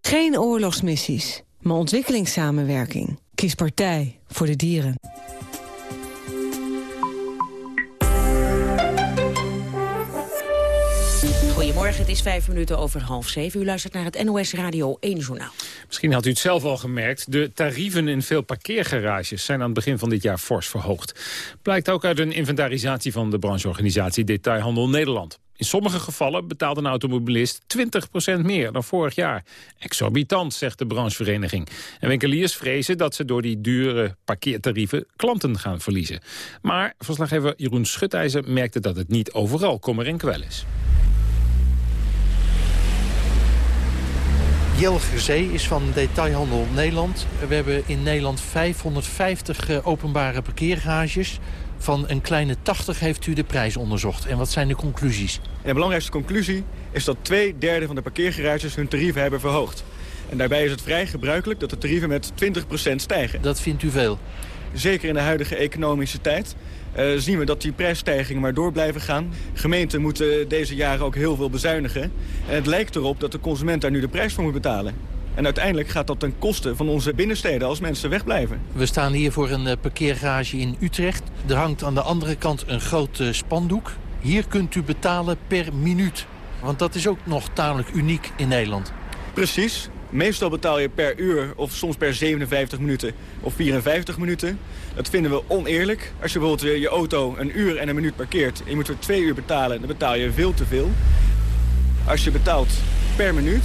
Geen oorlogsmissies, maar ontwikkelingssamenwerking. Kies partij voor de dieren. Het is vijf minuten over half zeven. U luistert naar het NOS Radio 1 Journaal. Misschien had u het zelf al gemerkt. De tarieven in veel parkeergarages zijn aan het begin van dit jaar fors verhoogd. Blijkt ook uit een inventarisatie van de brancheorganisatie Detailhandel Nederland. In sommige gevallen betaalt een automobilist 20% meer dan vorig jaar. Exorbitant, zegt de branchevereniging. En winkeliers vrezen dat ze door die dure parkeertarieven klanten gaan verliezen. Maar verslaggever Jeroen Schutijzer merkte dat het niet overal kommer en kwel is. Jelger Zee is van Detailhandel Nederland. We hebben in Nederland 550 eh, openbare parkeergarages. Van een kleine 80 heeft u de prijs onderzocht. En wat zijn de conclusies? En de belangrijkste conclusie is dat twee derde van de parkeergarages hun tarieven hebben verhoogd. En daarbij is het vrij gebruikelijk dat de tarieven met 20% stijgen. Dat vindt u veel? Zeker in de huidige economische tijd zien we dat die prijsstijgingen maar door blijven gaan. Gemeenten moeten deze jaren ook heel veel bezuinigen. En het lijkt erop dat de consument daar nu de prijs voor moet betalen. En uiteindelijk gaat dat ten koste van onze binnensteden als mensen wegblijven. We staan hier voor een uh, parkeergarage in Utrecht. Er hangt aan de andere kant een groot uh, spandoek. Hier kunt u betalen per minuut. Want dat is ook nog tamelijk uniek in Nederland. Precies. Meestal betaal je per uur of soms per 57 minuten of 54 minuten. Dat vinden we oneerlijk. Als je bijvoorbeeld je auto een uur en een minuut parkeert... en je moet voor twee uur betalen, dan betaal je veel te veel. Als je betaalt per minuut,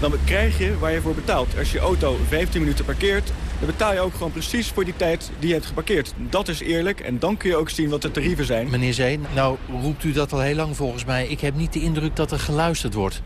dan krijg je waar je voor betaalt. Als je auto 15 minuten parkeert, dan betaal je ook gewoon precies voor die tijd die je hebt geparkeerd. Dat is eerlijk en dan kun je ook zien wat de tarieven zijn. Meneer Zeen, nou roept u dat al heel lang volgens mij. Ik heb niet de indruk dat er geluisterd wordt.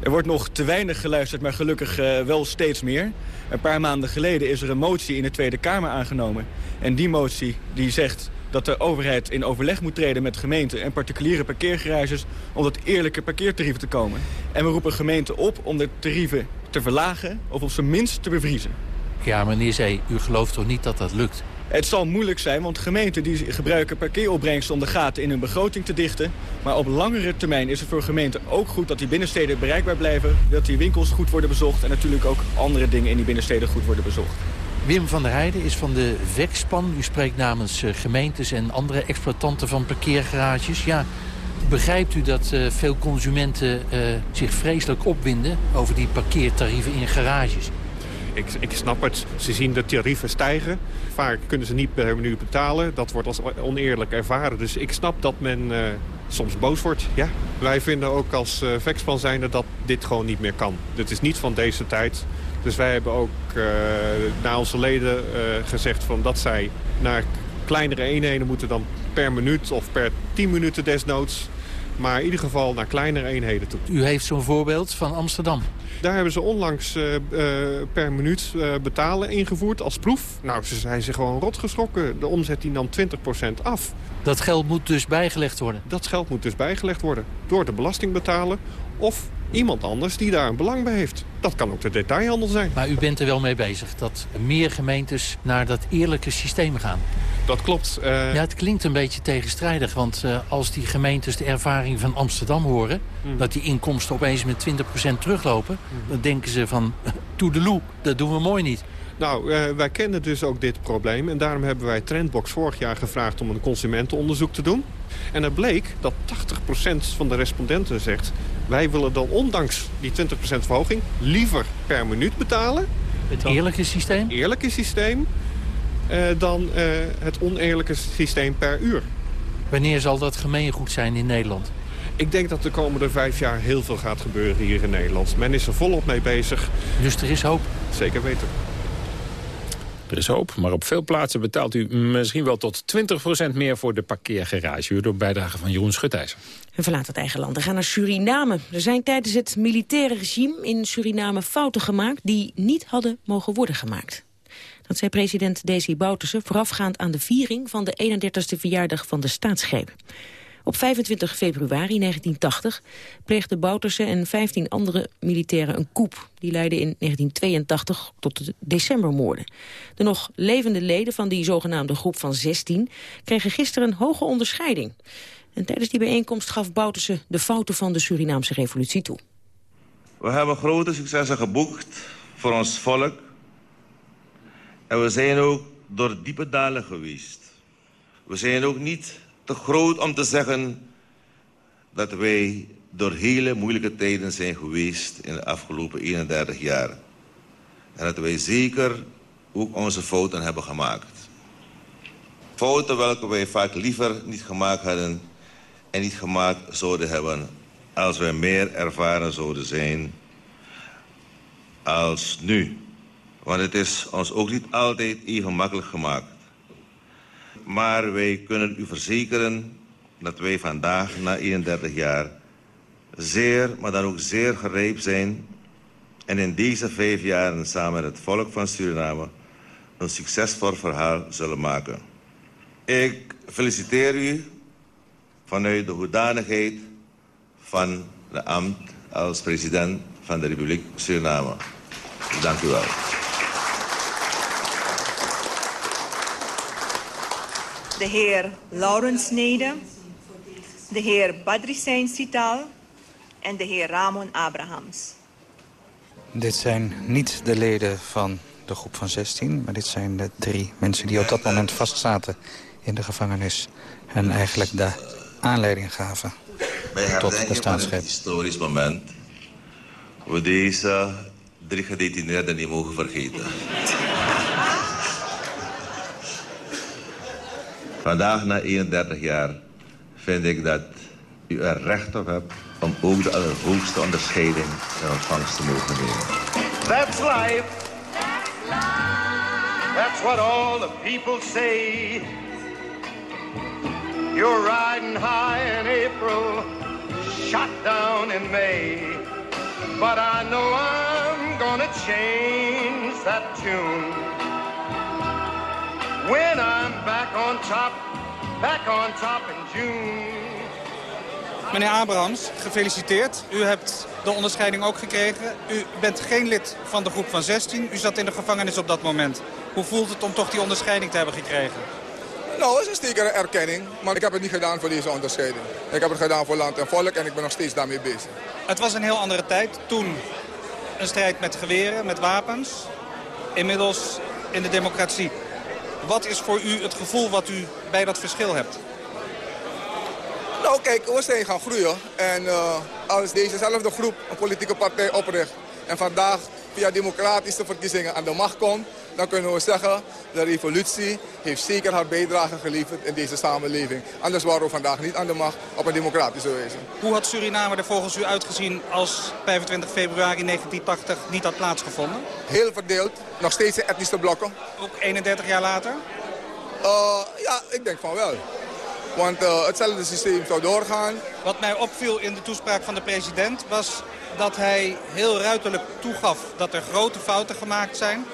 Er wordt nog te weinig geluisterd, maar gelukkig uh, wel steeds meer. Een paar maanden geleden is er een motie in de Tweede Kamer aangenomen. En die motie die zegt dat de overheid in overleg moet treden met gemeenten en particuliere parkeergarages om tot eerlijke parkeertarieven te komen. En we roepen gemeenten op om de tarieven te verlagen of op zijn minst te bevriezen. Ja, meneer Zee, u gelooft toch niet dat dat lukt? Het zal moeilijk zijn, want gemeenten die gebruiken parkeeropbrengsten om de gaten in hun begroting te dichten. Maar op langere termijn is het voor gemeenten ook goed dat die binnensteden bereikbaar blijven. Dat die winkels goed worden bezocht en natuurlijk ook andere dingen in die binnensteden goed worden bezocht. Wim van der Heijden is van de Wekspan. U spreekt namens uh, gemeentes en andere exploitanten van parkeergarages. Ja, begrijpt u dat uh, veel consumenten uh, zich vreselijk opwinden over die parkeertarieven in garages? Ik, ik, snap het. Ze zien de tarieven stijgen. Vaak kunnen ze niet per minuut betalen. Dat wordt als oneerlijk ervaren. Dus ik snap dat men uh, soms boos wordt. Ja. Wij vinden ook als uh, Vexpan zijnde dat dit gewoon niet meer kan. Dit is niet van deze tijd. Dus wij hebben ook uh, naar onze leden gezegd van dat zij naar kleinere eenheden moeten dan per minuut of per 10 minuten desnoods. Maar in ieder geval naar kleinere eenheden toe. U heeft zo'n voorbeeld van Amsterdam. Daar hebben ze onlangs uh, uh, per minuut uh, betalen ingevoerd als proef. Nou, ze zijn zich gewoon rot geschrokken. De omzet die nam 20% af. Dat geld moet dus bijgelegd worden? Dat geld moet dus bijgelegd worden. Door de belastingbetaler of iemand anders die daar een belang bij heeft. Dat kan ook de detailhandel zijn. Maar u bent er wel mee bezig dat meer gemeentes naar dat eerlijke systeem gaan? Dat klopt. Uh... Ja, het klinkt een beetje tegenstrijdig. Want uh, als die gemeentes de ervaring van Amsterdam horen... Mm. dat die inkomsten opeens met 20% teruglopen... Mm. dan denken ze van, toedeloe, dat doen we mooi niet. Nou, uh, wij kennen dus ook dit probleem. En daarom hebben wij Trendbox vorig jaar gevraagd om een consumentenonderzoek te doen. En er bleek dat 80% van de respondenten zegt... wij willen dan ondanks die 20% verhoging liever per minuut betalen. Het eerlijke systeem? Eerlijke systeem uh, dan uh, het oneerlijke systeem per uur. Wanneer zal dat gemeengoed zijn in Nederland? Ik denk dat de komende vijf jaar heel veel gaat gebeuren hier in Nederland. Men is er volop mee bezig. Dus er is hoop? Zeker weten. Er is hoop, maar op veel plaatsen betaalt u misschien wel tot 20% meer voor de parkeergarage. Door bijdrage van Jeroen Schutijzer. We verlaten het eigen land en gaan naar Suriname. Er zijn tijdens het militaire regime in Suriname fouten gemaakt... die niet hadden mogen worden gemaakt. Dat zei president Desi Bouterse voorafgaand aan de viering van de 31ste verjaardag van de staatsgreep. Op 25 februari 1980 pleegden Bouterse en 15 andere militairen een coup. Die leidde in 1982 tot de decembermoorden. De nog levende leden van die zogenaamde groep van 16 kregen gisteren een hoge onderscheiding. En tijdens die bijeenkomst gaf Bouterse de fouten van de Surinaamse revolutie toe. We hebben grote successen geboekt voor ons volk. En we zijn ook door diepe dalen geweest. We zijn ook niet te groot om te zeggen dat wij door hele moeilijke tijden zijn geweest in de afgelopen 31 jaar. En dat wij zeker ook onze fouten hebben gemaakt. Fouten welke wij vaak liever niet gemaakt hadden en niet gemaakt zouden hebben als wij meer ervaren zouden zijn als nu. Want het is ons ook niet altijd even makkelijk gemaakt. Maar wij kunnen u verzekeren dat wij vandaag, na 31 jaar... zeer, maar dan ook zeer gereed zijn... en in deze vijf jaren samen met het volk van Suriname... een succesvol verhaal zullen maken. Ik feliciteer u vanuit de hoedanigheid van de ambt als president van de Republiek Suriname. Dank u wel. De heer Laurens Nede, de heer Badricijn Sital en de heer Ramon Abrahams. Dit zijn niet de leden van de groep van 16, maar dit zijn de drie mensen die op dat moment vastzaten in de gevangenis. En eigenlijk de aanleiding gaven tot de staatsgreep. een historisch moment. We deze drie gedetineerden niet mogen vergeten. Vandaag, na 31 jaar, vind ik dat u er recht op hebt... om ook de allerhoogste onderscheiding in ontvangst te mogen nemen. That's life. That's what all the people say. You're riding high in April, shot down in May. But I know I'm gonna change that tune. When I'm back on top, back on top in June. Meneer Abrahams, gefeliciteerd. U hebt de onderscheiding ook gekregen. U bent geen lid van de groep van 16. U zat in de gevangenis op dat moment. Hoe voelt het om toch die onderscheiding te hebben gekregen? Nou, het is een erkenning. Maar ik heb het niet gedaan voor deze onderscheiding. Ik heb het gedaan voor land en volk en ik ben nog steeds daarmee bezig. Het was een heel andere tijd. Toen een strijd met geweren, met wapens. Inmiddels in de democratie. Wat is voor u het gevoel wat u bij dat verschil hebt? Nou kijk, we zijn gaan groeien. En uh, als dezezelfde groep een politieke partij opricht... en vandaag via democratische verkiezingen aan de macht komt... dan kunnen we zeggen, de revolutie heeft zeker haar bijdrage geleverd in deze samenleving. Anders waren we vandaag niet aan de macht op een democratische wijze. Hoe had Suriname er volgens u uitgezien als 25 februari 1980 niet had plaatsgevonden? Heel verdeeld, nog steeds in etnische blokken. Ook 31 jaar later? Uh, ja, ik denk van wel. Want uh, hetzelfde systeem zou doorgaan. Wat mij opviel in de toespraak van de president was dat hij heel ruiterlijk toegaf dat er grote fouten gemaakt zijn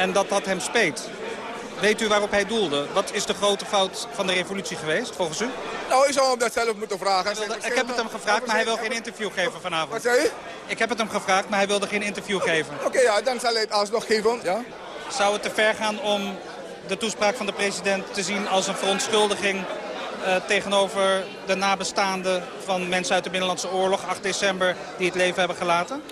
en dat dat hem speet. Weet u waarop hij doelde? Wat is de grote fout van de revolutie geweest, volgens u? Nou, ik zou hem dat zelf moeten vragen. Ik heb het hem gevraagd, maar hij wil geen interview geven vanavond. Wat zei je? Ik heb het hem gevraagd, maar hij wilde geen interview geven. Oké, ja, dan zal hij het alsnog geven. Ja? Zou het te ver gaan om de toespraak van de president te zien als een verontschuldiging uh, tegenover de nabestaanden van mensen uit de Binnenlandse Oorlog, 8 december, die het leven hebben gelaten?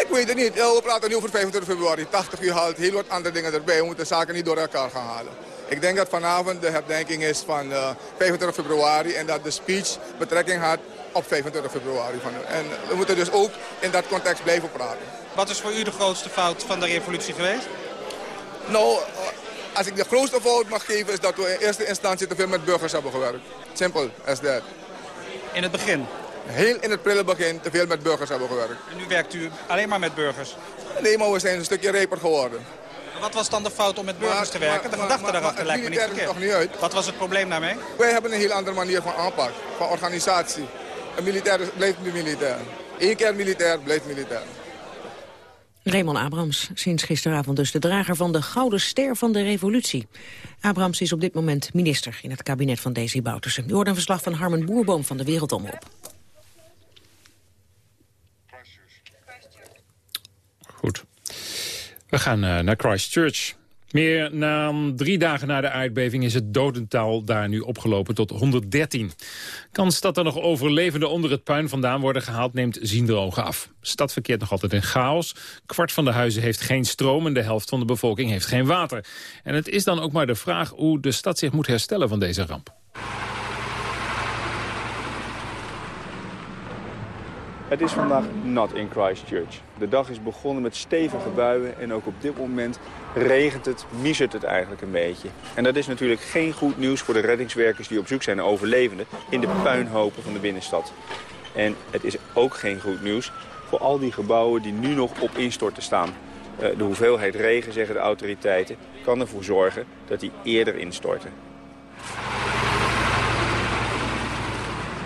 Ik weet het niet. We praten nu over 25 februari. 80 uur haalt heel wat andere dingen erbij. We moeten zaken niet door elkaar gaan halen. Ik denk dat vanavond de herdenking is van uh, 25 februari en dat de speech betrekking had op 25 februari. Van, en we moeten dus ook in dat context blijven praten. Wat is voor u de grootste fout van de revolutie geweest? Nou, als ik de grootste fout mag geven is dat we in eerste instantie te veel met burgers hebben gewerkt. Simpel as that. In het begin? Heel in het prille begin te veel met burgers hebben gewerkt. En nu werkt u alleen maar met burgers? Nee, maar we zijn een stukje rijper geworden. Wat was dan de fout om met burgers maar, te werken? de gedachte daarachter lijkt me niet verkeerd. Nog niet uit. Wat was het probleem daarmee? Wij hebben een heel andere manier van aanpak, van organisatie. Een militair blijft nu militair. Eén keer militair, blijft militair. Raymond Abrams, sinds gisteravond dus de drager van de Gouden Ster van de Revolutie. Abrams is op dit moment minister in het kabinet van Desi Bouterse. U hoort een verslag van Harmen Boerboom van de Wereldomroep. We gaan uh, naar Christchurch. Meer dan drie dagen na de aardbeving is het dodental daar nu opgelopen tot 113. Kans dat er nog overlevenden onder het puin vandaan worden gehaald neemt ziendrogen af. De stad verkeert nog altijd in chaos. Kwart van de huizen heeft geen stroom en de helft van de bevolking heeft geen water. En het is dan ook maar de vraag hoe de stad zich moet herstellen van deze ramp. Het is vandaag nat in Christchurch. De dag is begonnen met stevige buien en ook op dit moment regent het, misert het eigenlijk een beetje. En dat is natuurlijk geen goed nieuws voor de reddingswerkers die op zoek zijn naar overlevenden in de puinhopen van de binnenstad. En het is ook geen goed nieuws voor al die gebouwen die nu nog op instorten staan. Eh, de hoeveelheid regen, zeggen de autoriteiten, kan ervoor zorgen dat die eerder instorten.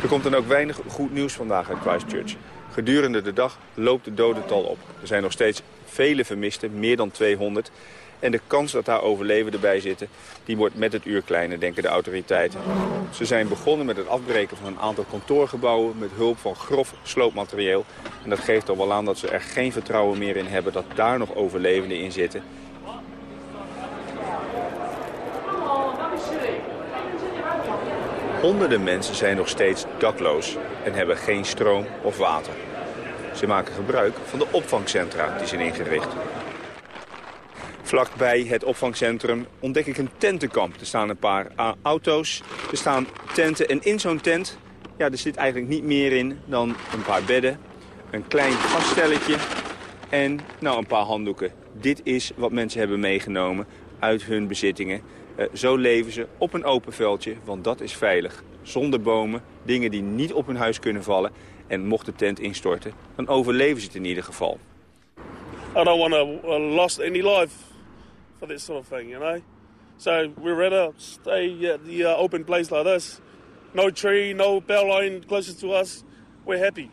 Er komt dan ook weinig goed nieuws vandaag uit Christchurch. Gedurende de dag loopt het dodental op. Er zijn nog steeds vele vermisten, meer dan 200. En de kans dat daar overlevenden bij zitten, die wordt met het uur kleiner, denken de autoriteiten. Ze zijn begonnen met het afbreken van een aantal kantoorgebouwen met hulp van grof sloopmaterieel. En dat geeft al wel aan dat ze er geen vertrouwen meer in hebben dat daar nog overlevenden in zitten. Honderden mensen zijn nog steeds dakloos en hebben geen stroom of water. Ze maken gebruik van de opvangcentra die zijn ingericht. Vlakbij het opvangcentrum ontdek ik een tentenkamp. Er staan een paar auto's, er staan tenten en in zo'n tent... Ja, er zit eigenlijk niet meer in dan een paar bedden, een klein gaststelletje en nou, een paar handdoeken. Dit is wat mensen hebben meegenomen uit hun bezittingen. Uh, zo leven ze op een open veldje, want dat is veilig. Zonder bomen, dingen die niet op hun huis kunnen vallen. En mocht de tent instorten, dan overleven ze het in ieder geval. I don't want to uh, lost any life for this sort of thing, you know. So we'd rather stay at the uh, open place like this. No tree, no bell line closer to us. We're happy.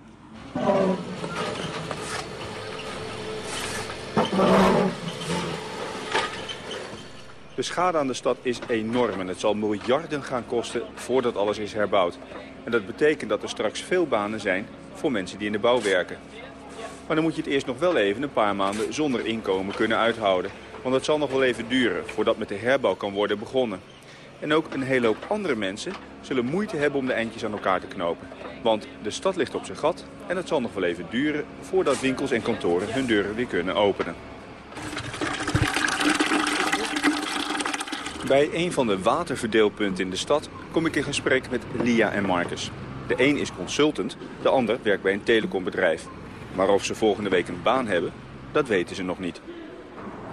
De schade aan de stad is enorm en het zal miljarden gaan kosten voordat alles is herbouwd. En dat betekent dat er straks veel banen zijn voor mensen die in de bouw werken. Maar dan moet je het eerst nog wel even een paar maanden zonder inkomen kunnen uithouden. Want het zal nog wel even duren voordat met de herbouw kan worden begonnen. En ook een hele hoop andere mensen zullen moeite hebben om de eindjes aan elkaar te knopen. Want de stad ligt op zijn gat en het zal nog wel even duren voordat winkels en kantoren hun deuren weer kunnen openen. Bij een van de waterverdeelpunten in de stad kom ik in gesprek met Lia en Marcus. De een is consultant, de ander werkt bij een telecombedrijf. Maar of ze volgende week een baan hebben, dat weten ze nog niet.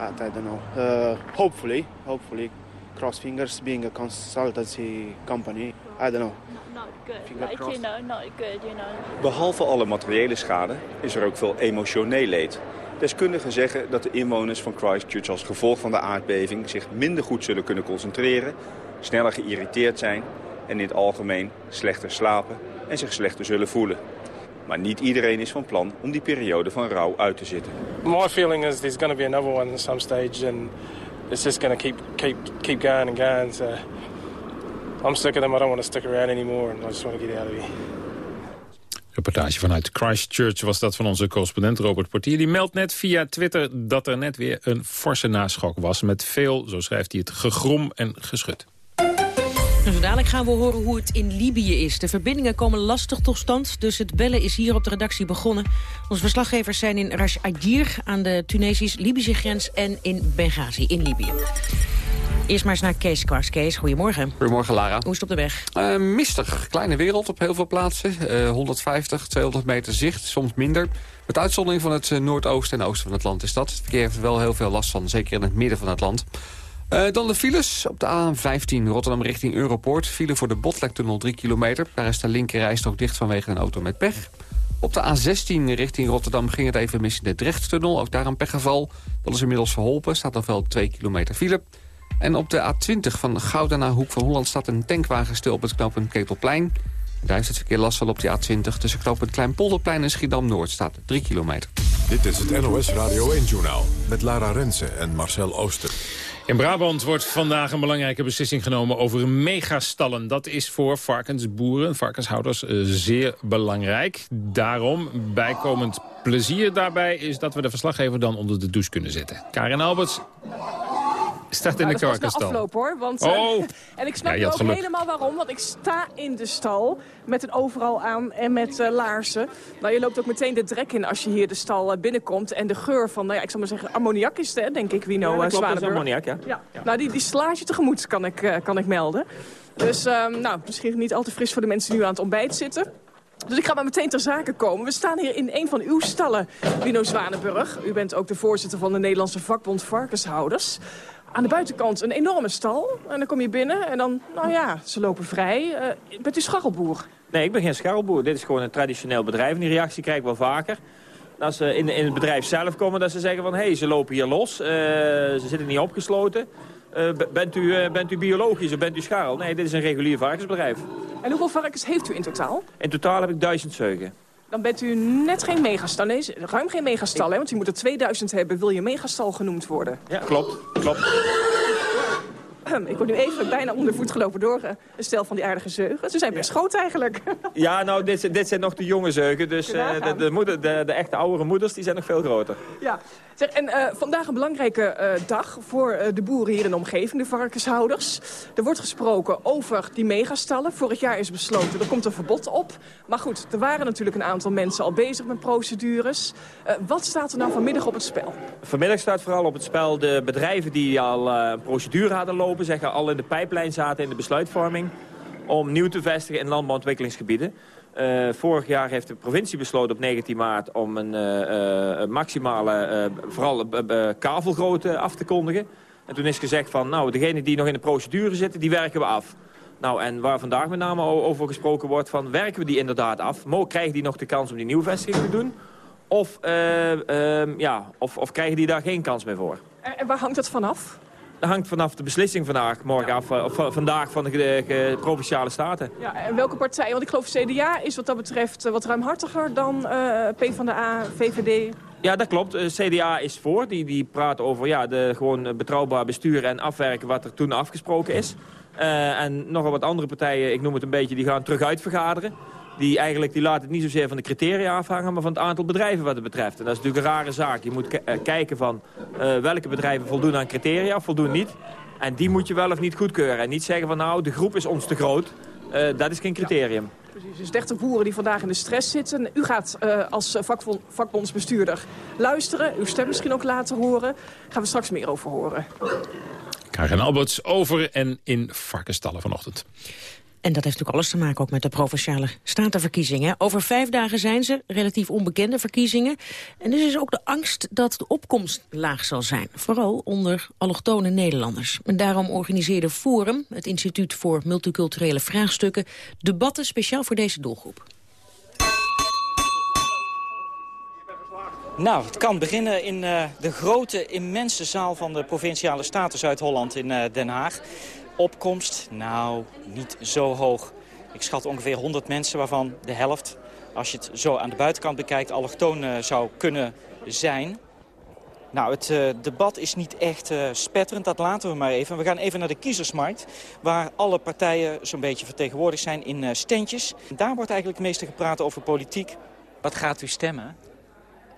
I don't know. Uh, hopefully, hopefully, cross fingers. Being a consultancy company, I don't know. Not good. Like, you know, not good, you know. Behalve alle materiële schade is er ook veel emotioneel leed. Deskundigen zeggen dat de inwoners van Christchurch als gevolg van de aardbeving zich minder goed zullen kunnen concentreren, sneller geïrriteerd zijn en in het algemeen slechter slapen en zich slechter zullen voelen. Maar niet iedereen is van plan om die periode van rouw uit te zitten. My feeling is there's going to be another one at some stage and it's just going to keep keep keep going and going. So I'm sick of them. I don't want to stick around anymore and I just want to get out of here. Reportage vanuit Christchurch was dat van onze correspondent Robert Portier. Die meldt net via Twitter dat er net weer een forse naschok was... met veel, zo schrijft hij het, gegrom en geschut. Nou, zo dadelijk gaan we horen hoe het in Libië is. De verbindingen komen lastig tot stand, dus het bellen is hier op de redactie begonnen. Onze verslaggevers zijn in Rash Adir aan de Tunesisch-Libische grens en in Benghazi in Libië. Eerst maar eens naar Kees Kwars. Kees, goedemorgen. Goedemorgen, Lara. Hoe is het op de weg? Uh, mistig. Kleine wereld op heel veel plaatsen. Uh, 150, 200 meter zicht, soms minder. Met uitzondering van het uh, noordoosten en oosten van het land is dat. Het verkeer heeft er wel heel veel last van, zeker in het midden van het land. Dan de files op de A15 Rotterdam richting Europoort. File voor de Botlektunnel 3 kilometer. Daar is de linkerrijstrook dicht vanwege een auto met pech. Op de A16 richting Rotterdam ging het even mis in de Drechttunnel. Ook daar een pechgeval. Dat is inmiddels verholpen. Staat nog wel 2 kilometer file. En op de A20 van Gouda naar Hoek van Holland staat een tankwagen stil op het knooppunt Ketelplein. Daar heeft het verkeer last van op de A20 tussen knooppunt Kleinpolderplein en Schiedam-Noord staat 3 kilometer. Dit is het NOS Radio 1-journaal met Lara Rensen en Marcel Ooster. In Brabant wordt vandaag een belangrijke beslissing genomen over megastallen. Dat is voor varkensboeren, varkenshouders, eh, zeer belangrijk. Daarom, bijkomend plezier daarbij is dat we de verslaggever dan onder de douche kunnen zetten. Karin Alberts staat in de nou, karkenstal. Dat is afloop hoor. Want, Oh. eh, en ik snap Ja, ook geluk. helemaal waarom. Want ik sta in de stal met een overal aan en met eh, laarzen. Nou, je loopt ook meteen de drek in als je hier de stal eh, binnenkomt. En de geur van, nou ja, ik zal maar zeggen, ammoniak is het, hè, denk ik, Wino Ja, klopt, is ammoniak, ja. Ja. Nou, die, die slaat je tegemoet, kan ik, eh, kan ik melden. Dus, ehm, nou, misschien niet al te fris voor de mensen die nu aan het ontbijt zitten. Dus ik ga maar meteen ter zake komen. We staan hier in een van uw stallen, Wino Zwanenburg. U bent ook de voorzitter van de Nederlandse vakbond Varkenshouders. Aan de buitenkant een enorme stal. En dan kom je binnen en dan, nou ja, ze lopen vrij. Eh, bent u scharrelboer? Nee, ik ben geen scharrelboer. Dit is gewoon een traditioneel bedrijf. En die reactie krijg ik wel vaker. Als ze in, in het bedrijf zelf komen, dat ze zeggen van... hé, hey, ze lopen hier los, eh, ze zitten niet opgesloten. Eh, bent, u, bent u biologisch of bent u scharrel? Nee, dit is een regulier varkensbedrijf. En hoeveel varkens heeft u in totaal? In totaal heb ik duizend zeugen. Dan bent u net geen megastal. Nee, ruim geen megastal, hè? Want u moet er 2000 hebben. Wil je megastal genoemd worden? Ja, klopt. klopt. Ik word nu even bijna onder voet gelopen door eh, een stel van die aardige zeugen. Ze zijn best groot eigenlijk. Ja, nou, dit, zijn- dit zijn nog de jonge zeugen. Dus eh, de, moeder, de, de echte oudere moeders die zijn nog veel groter. Ja. Zeg, en eh, vandaag een belangrijke eh, dag voor eh, de boeren hier in de omgeving, de varkenshouders. Er wordt gesproken over die megastallen. Vorig jaar is besloten, er komt een verbod op. Maar goed, er waren natuurlijk een aantal mensen al bezig met procedures. Wat staat er nou vanmiddag op het spel? Vanmiddag staat vooral op het spel de bedrijven die al een procedure hadden lopen... zeggen al in de pijplijn zaten in de besluitvorming... om nieuw te vestigen in landbouwontwikkelingsgebieden. Eh, vorig jaar heeft de provincie besloten op 19 maart om een eh, eh, maximale, vooral kavelgrootte af te kondigen. En toen is gezegd van, nou, degenen die nog in de procedure zitten, die werken we af. Nou, en waar vandaag met name over gesproken wordt van, werken we die inderdaad af? Krijgen die nog de kans om die nieuwvestiging te doen? Of, eh, ehm, ja, of, of krijgen die daar geen kans meer voor? En waar hangt dat vanaf? Hangt vanaf de beslissing vandaag, morgen af, eh, of van- vandaag van de, de- de Provinciale Staten. Ja, en welke partij? Want ik geloof CDA is wat dat betreft eh, wat ruimhartiger dan eh PvdA, VVD. Ja, dat klopt. CDA is voor. Die, die praat over ja, de, gewoon betrouwbaar besturen en afwerken wat er toen afgesproken is. En nogal wat andere partijen, ik noem het een beetje, die gaan terug uitvergaderen. Die eigenlijk die laten het niet zozeer van de criteria afhangen, maar van het aantal bedrijven wat het betreft. En dat is natuurlijk een rare zaak. Je moet eh, kijken van eh, welke bedrijven voldoen aan criteria, voldoen niet. En die moet je wel of niet goedkeuren. En niet zeggen van nou, de groep is ons te groot. Eh, dat is geen criterium. Precies, dus 30 boeren die vandaag in de stress zitten. U gaat eh, als vakbond, vakbondsbestuurder luisteren, uw stem misschien ook laten horen. Gaan we straks meer over horen. Karin Alberts over en in varkenstallen vanochtend. En dat heeft natuurlijk alles te maken ook met de Provinciale Statenverkiezingen. Over vijf dagen zijn ze, relatief onbekende verkiezingen. En dus is ook de angst dat de opkomst laag zal zijn. Vooral onder allochtone Nederlanders. En daarom organiseerde Forum, het Instituut voor Multiculturele Vraagstukken... debatten speciaal voor deze doelgroep. Nou, het kan beginnen in eh, de grote, immense zaal van de Provinciale Staten Zuid-Holland in eh, Den Haag. Opkomst, nou, niet zo hoog. Ik schat ongeveer 100 mensen, waarvan de helft, als je het zo aan de buitenkant bekijkt, allochtoon eh, zou kunnen zijn. Nou, het eh, debat is niet echt eh, spetterend, dat laten we maar even. We gaan even naar de kiezersmarkt, waar alle partijen zo'n beetje vertegenwoordigd zijn in eh standjes. Daar wordt eigenlijk het meeste gepraat over politiek. Wat gaat u stemmen?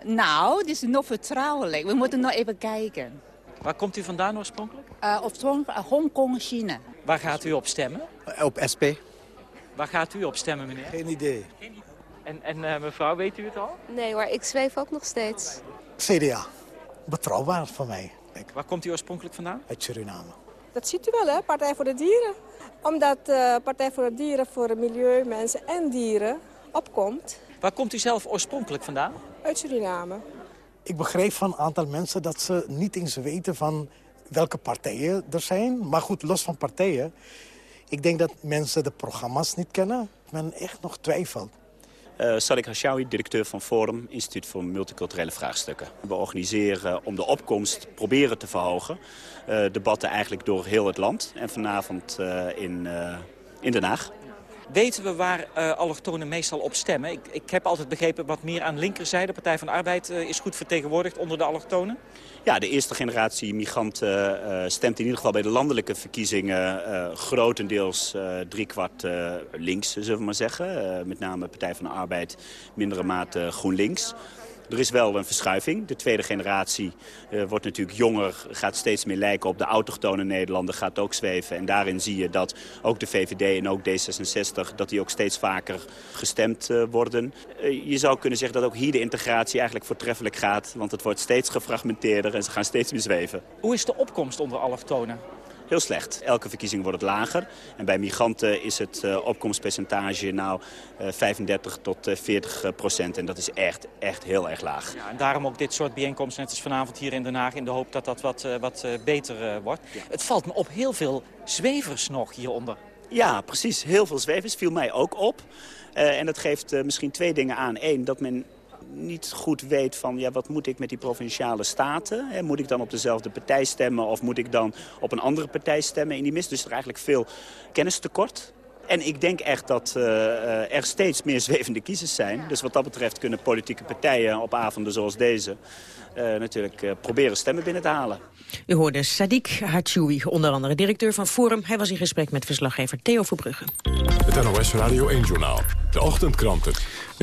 Nou, het is nog vertrouwelijk. We moeten nog even kijken. Waar komt u vandaan oorspronkelijk? Uh, oorspronkelijk Hongkong, China. Waar gaat u op stemmen? Op SP. Waar gaat u op stemmen, meneer? Geen idee. En, en eh, mevrouw, weet u het al? Nee hoor, ik zweef ook nog steeds. CDA. Betrouwbaar van mij. Waar komt u oorspronkelijk vandaan? Uit Suriname. Dat ziet u wel, hè? Partij voor de Dieren. Omdat uh, Partij voor de Dieren voor milieu, mensen en dieren opkomt. Waar komt u zelf oorspronkelijk vandaan? Uit Suriname. Ik begreep van een aantal mensen dat ze niet eens weten van welke partijen er zijn. Maar goed, los van partijen. Ik denk dat mensen de programma's niet kennen. Men echt nog twijfelt. Uh, Sadik Hashawi, directeur van Forum, Instituut voor Multiculturele Vraagstukken. We organiseren om de opkomst proberen te verhogen. Uh, debatten eigenlijk door heel het land en vanavond in, in Den Haag. Weten we waar uh, allochtonen meestal op stemmen? Ik, ik heb altijd begrepen wat meer aan linkerzijde. De Partij van de Arbeid uh, is goed vertegenwoordigd onder de allochtonen. Ja, de eerste generatie migranten uh, stemt in ieder geval bij de landelijke verkiezingen grotendeels driekwart links, zullen we maar zeggen. met name Partij van de Arbeid, mindere mate GroenLinks. Er is wel een verschuiving. De tweede generatie uh, wordt natuurlijk jonger, gaat steeds meer lijken op de autochtone Nederlander, gaat ook zweven. En daarin zie je dat ook de VVD en ook D66, dat die ook steeds vaker gestemd uh, worden. Uh, je zou kunnen zeggen dat ook hier de integratie eigenlijk voortreffelijk gaat, want het wordt steeds gefragmenteerder en ze gaan steeds meer zweven. Hoe is de opkomst onder allochtonen? Heel slecht. Elke verkiezing wordt het lager. En bij migranten is het uh, opkomstpercentage nou uh, 35 tot uh, 40 procent. En dat is echt, echt heel erg laag. Ja, en daarom ook dit soort bijeenkomsten, net als vanavond hier in Den Haag... in de hoop dat dat wat, wat beter wordt. Ja. Het valt me op heel veel zwevers nog hieronder. Ja, precies. Heel veel zwevers viel mij ook op. en dat geeft misschien twee dingen aan. Eén, dat men niet goed weet van ja, wat moet ik met die provinciale staten. Hè? Moet ik dan op dezelfde partij stemmen of moet ik dan op een andere partij stemmen? In die mis dus er eigenlijk veel kennistekort. En ik denk echt dat uh, er steeds meer zwevende kiezers zijn. Dus wat dat betreft kunnen politieke partijen op avonden zoals deze... Uh, natuurlijk uh, proberen stemmen binnen te halen. U hoorde Sadiq Hachoui, onder andere directeur van Forum. Hij was in gesprek met verslaggever Theo Verbrugge. Het NOS Radio 1-journaal. De ochtendkranten.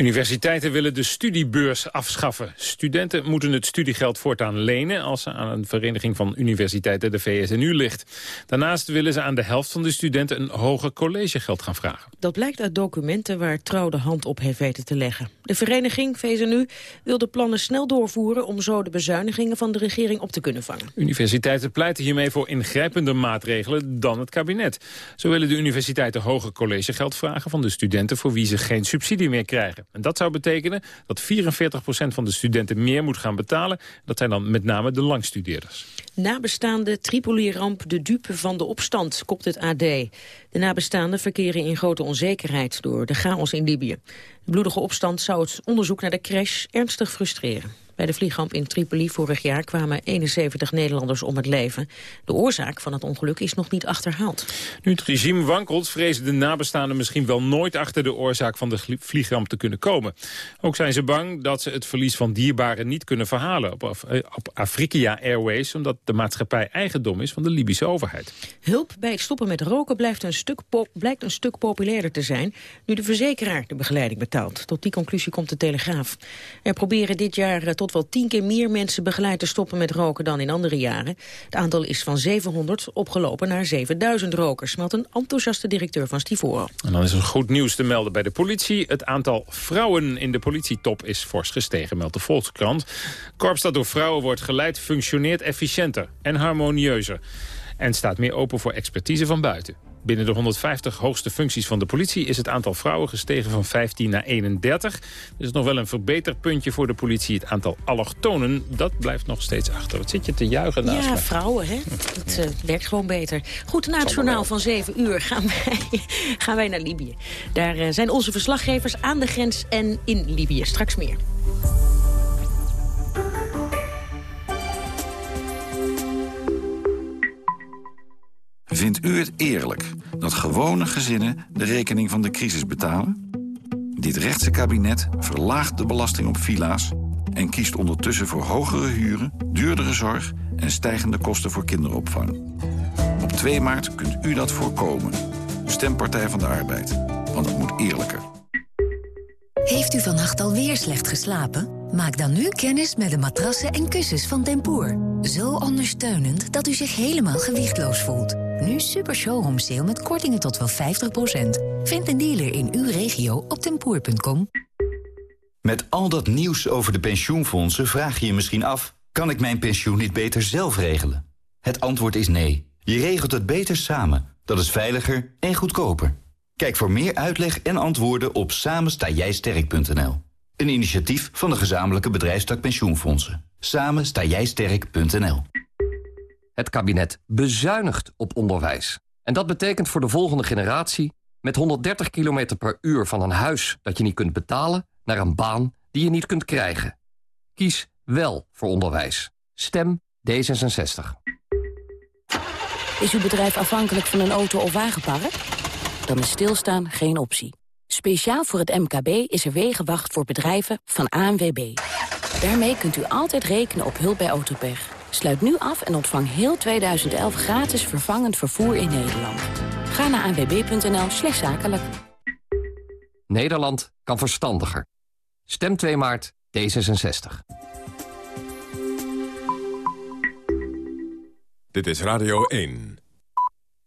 Universiteiten willen de studiebeurs afschaffen. Studenten moeten het studiegeld voortaan lenen... als ze aan een vereniging van universiteiten de VSNU ligt. Daarnaast willen ze aan de helft van de studenten... een hoger collegegeld gaan vragen. Dat blijkt uit documenten waar Trouw de hand op heeft weten te leggen. De vereniging VSNU wil de plannen snel doorvoeren... om zo de bezuinigingen van de regering op te kunnen vangen. Universiteiten pleiten hiermee voor ingrijpender maatregelen dan het kabinet. Zo willen de universiteiten hoger collegegeld vragen van de studenten... voor wie ze geen subsidie meer krijgen. En dat zou betekenen dat 44% van de studenten meer moet gaan betalen. Dat zijn dan met name de langstudeerders. Nabestaande Tripoli-ramp de dupe van de opstand, kopt het AD. De nabestaanden verkeren in grote onzekerheid door de chaos in Libië. De bloedige opstand zou het onderzoek naar de crash ernstig frustreren. Bij de vliegramp in Tripoli vorig jaar kwamen 71 Nederlanders om het leven. De oorzaak van het ongeluk is nog niet achterhaald. Nu het regime wankelt, vrezen de nabestaanden misschien wel nooit achter de oorzaak van de vliegramp te kunnen komen. Ook zijn ze bang dat ze het verlies van dierbaren niet kunnen verhalen op, Af op Afrika Airways, omdat de maatschappij eigendom is van de Libische overheid. Hulp bij het stoppen met roken blijft een stuk blijkt een stuk populairder te zijn, nu de verzekeraar de begeleiding betaalt. Tot die conclusie komt de Telegraaf. Er proberen dit jaar tot wel tien keer meer mensen begeleid te stoppen met roken dan in andere jaren. Het aantal is van 700 opgelopen naar 7000 rokers, meldt een enthousiaste directeur van Stivoro. En dan is er goed nieuws te melden bij de politie. Het aantal vrouwen in de politietop is fors gestegen, meldt de Volkskrant. Korps dat door vrouwen wordt geleid functioneert efficiënter en harmonieuzer. En staat meer open voor expertise van buiten. Binnen de 150 hoogste functies van de politie is het aantal vrouwen gestegen van 15 naar 31. Er is nog wel een verbeterpuntje voor de politie. Het aantal allochtonen, dat blijft nog steeds achter. Wat zit je te juichen naast Ja, vrouwen, hè? Dat uh, werkt gewoon beter. Goed, na het journaal van 7 uur gaan wij, gaan wij naar Libië. Daar uh, zijn onze verslaggevers aan de grens en in Libië. Straks meer. Vindt u het eerlijk dat gewone gezinnen de rekening van de crisis betalen? Dit rechtse kabinet verlaagt de belasting op villa's... en kiest ondertussen voor hogere huren, duurdere zorg... en stijgende kosten voor kinderopvang. Op 2 maart kunt u dat voorkomen. Stem Partij van de Arbeid, want het moet eerlijker. Heeft u vannacht alweer slecht geslapen? Maak dan nu kennis met de matrassen en kussens van Tempoor. Zo ondersteunend dat u zich helemaal gewichtloos voelt. Nu super showroom met kortingen tot wel 50%. Vind een dealer in uw regio op tempoor.com. Met al dat nieuws over de pensioenfondsen vraag je je misschien af... kan ik mijn pensioen niet beter zelf regelen? Het antwoord is nee. Je regelt het beter samen. Dat is veiliger en goedkoper. Kijk voor meer uitleg en antwoorden op samenstaaijsterk.nl. Een initiatief van de gezamenlijke bedrijfstak pensioenfondsen. Samen jij. Het kabinet bezuinigt op onderwijs. En dat betekent voor de volgende generatie... met 130 km per uur van een huis dat je niet kunt betalen... naar een baan die je niet kunt krijgen. Kies wel voor onderwijs. Stem D66. Is uw bedrijf afhankelijk van een auto- of wagenpark? dan is stilstaan geen optie. Speciaal voor het MKB is er Wegenwacht voor bedrijven van ANWB. Daarmee kunt u altijd rekenen op hulp bij autopech. Sluit nu af en ontvang heel 2011 gratis vervangend vervoer in Nederland. Ga naar anwb.nl slash zakelijk. Nederland kan verstandiger. Stem 2 maart D66. Dit is Radio 1.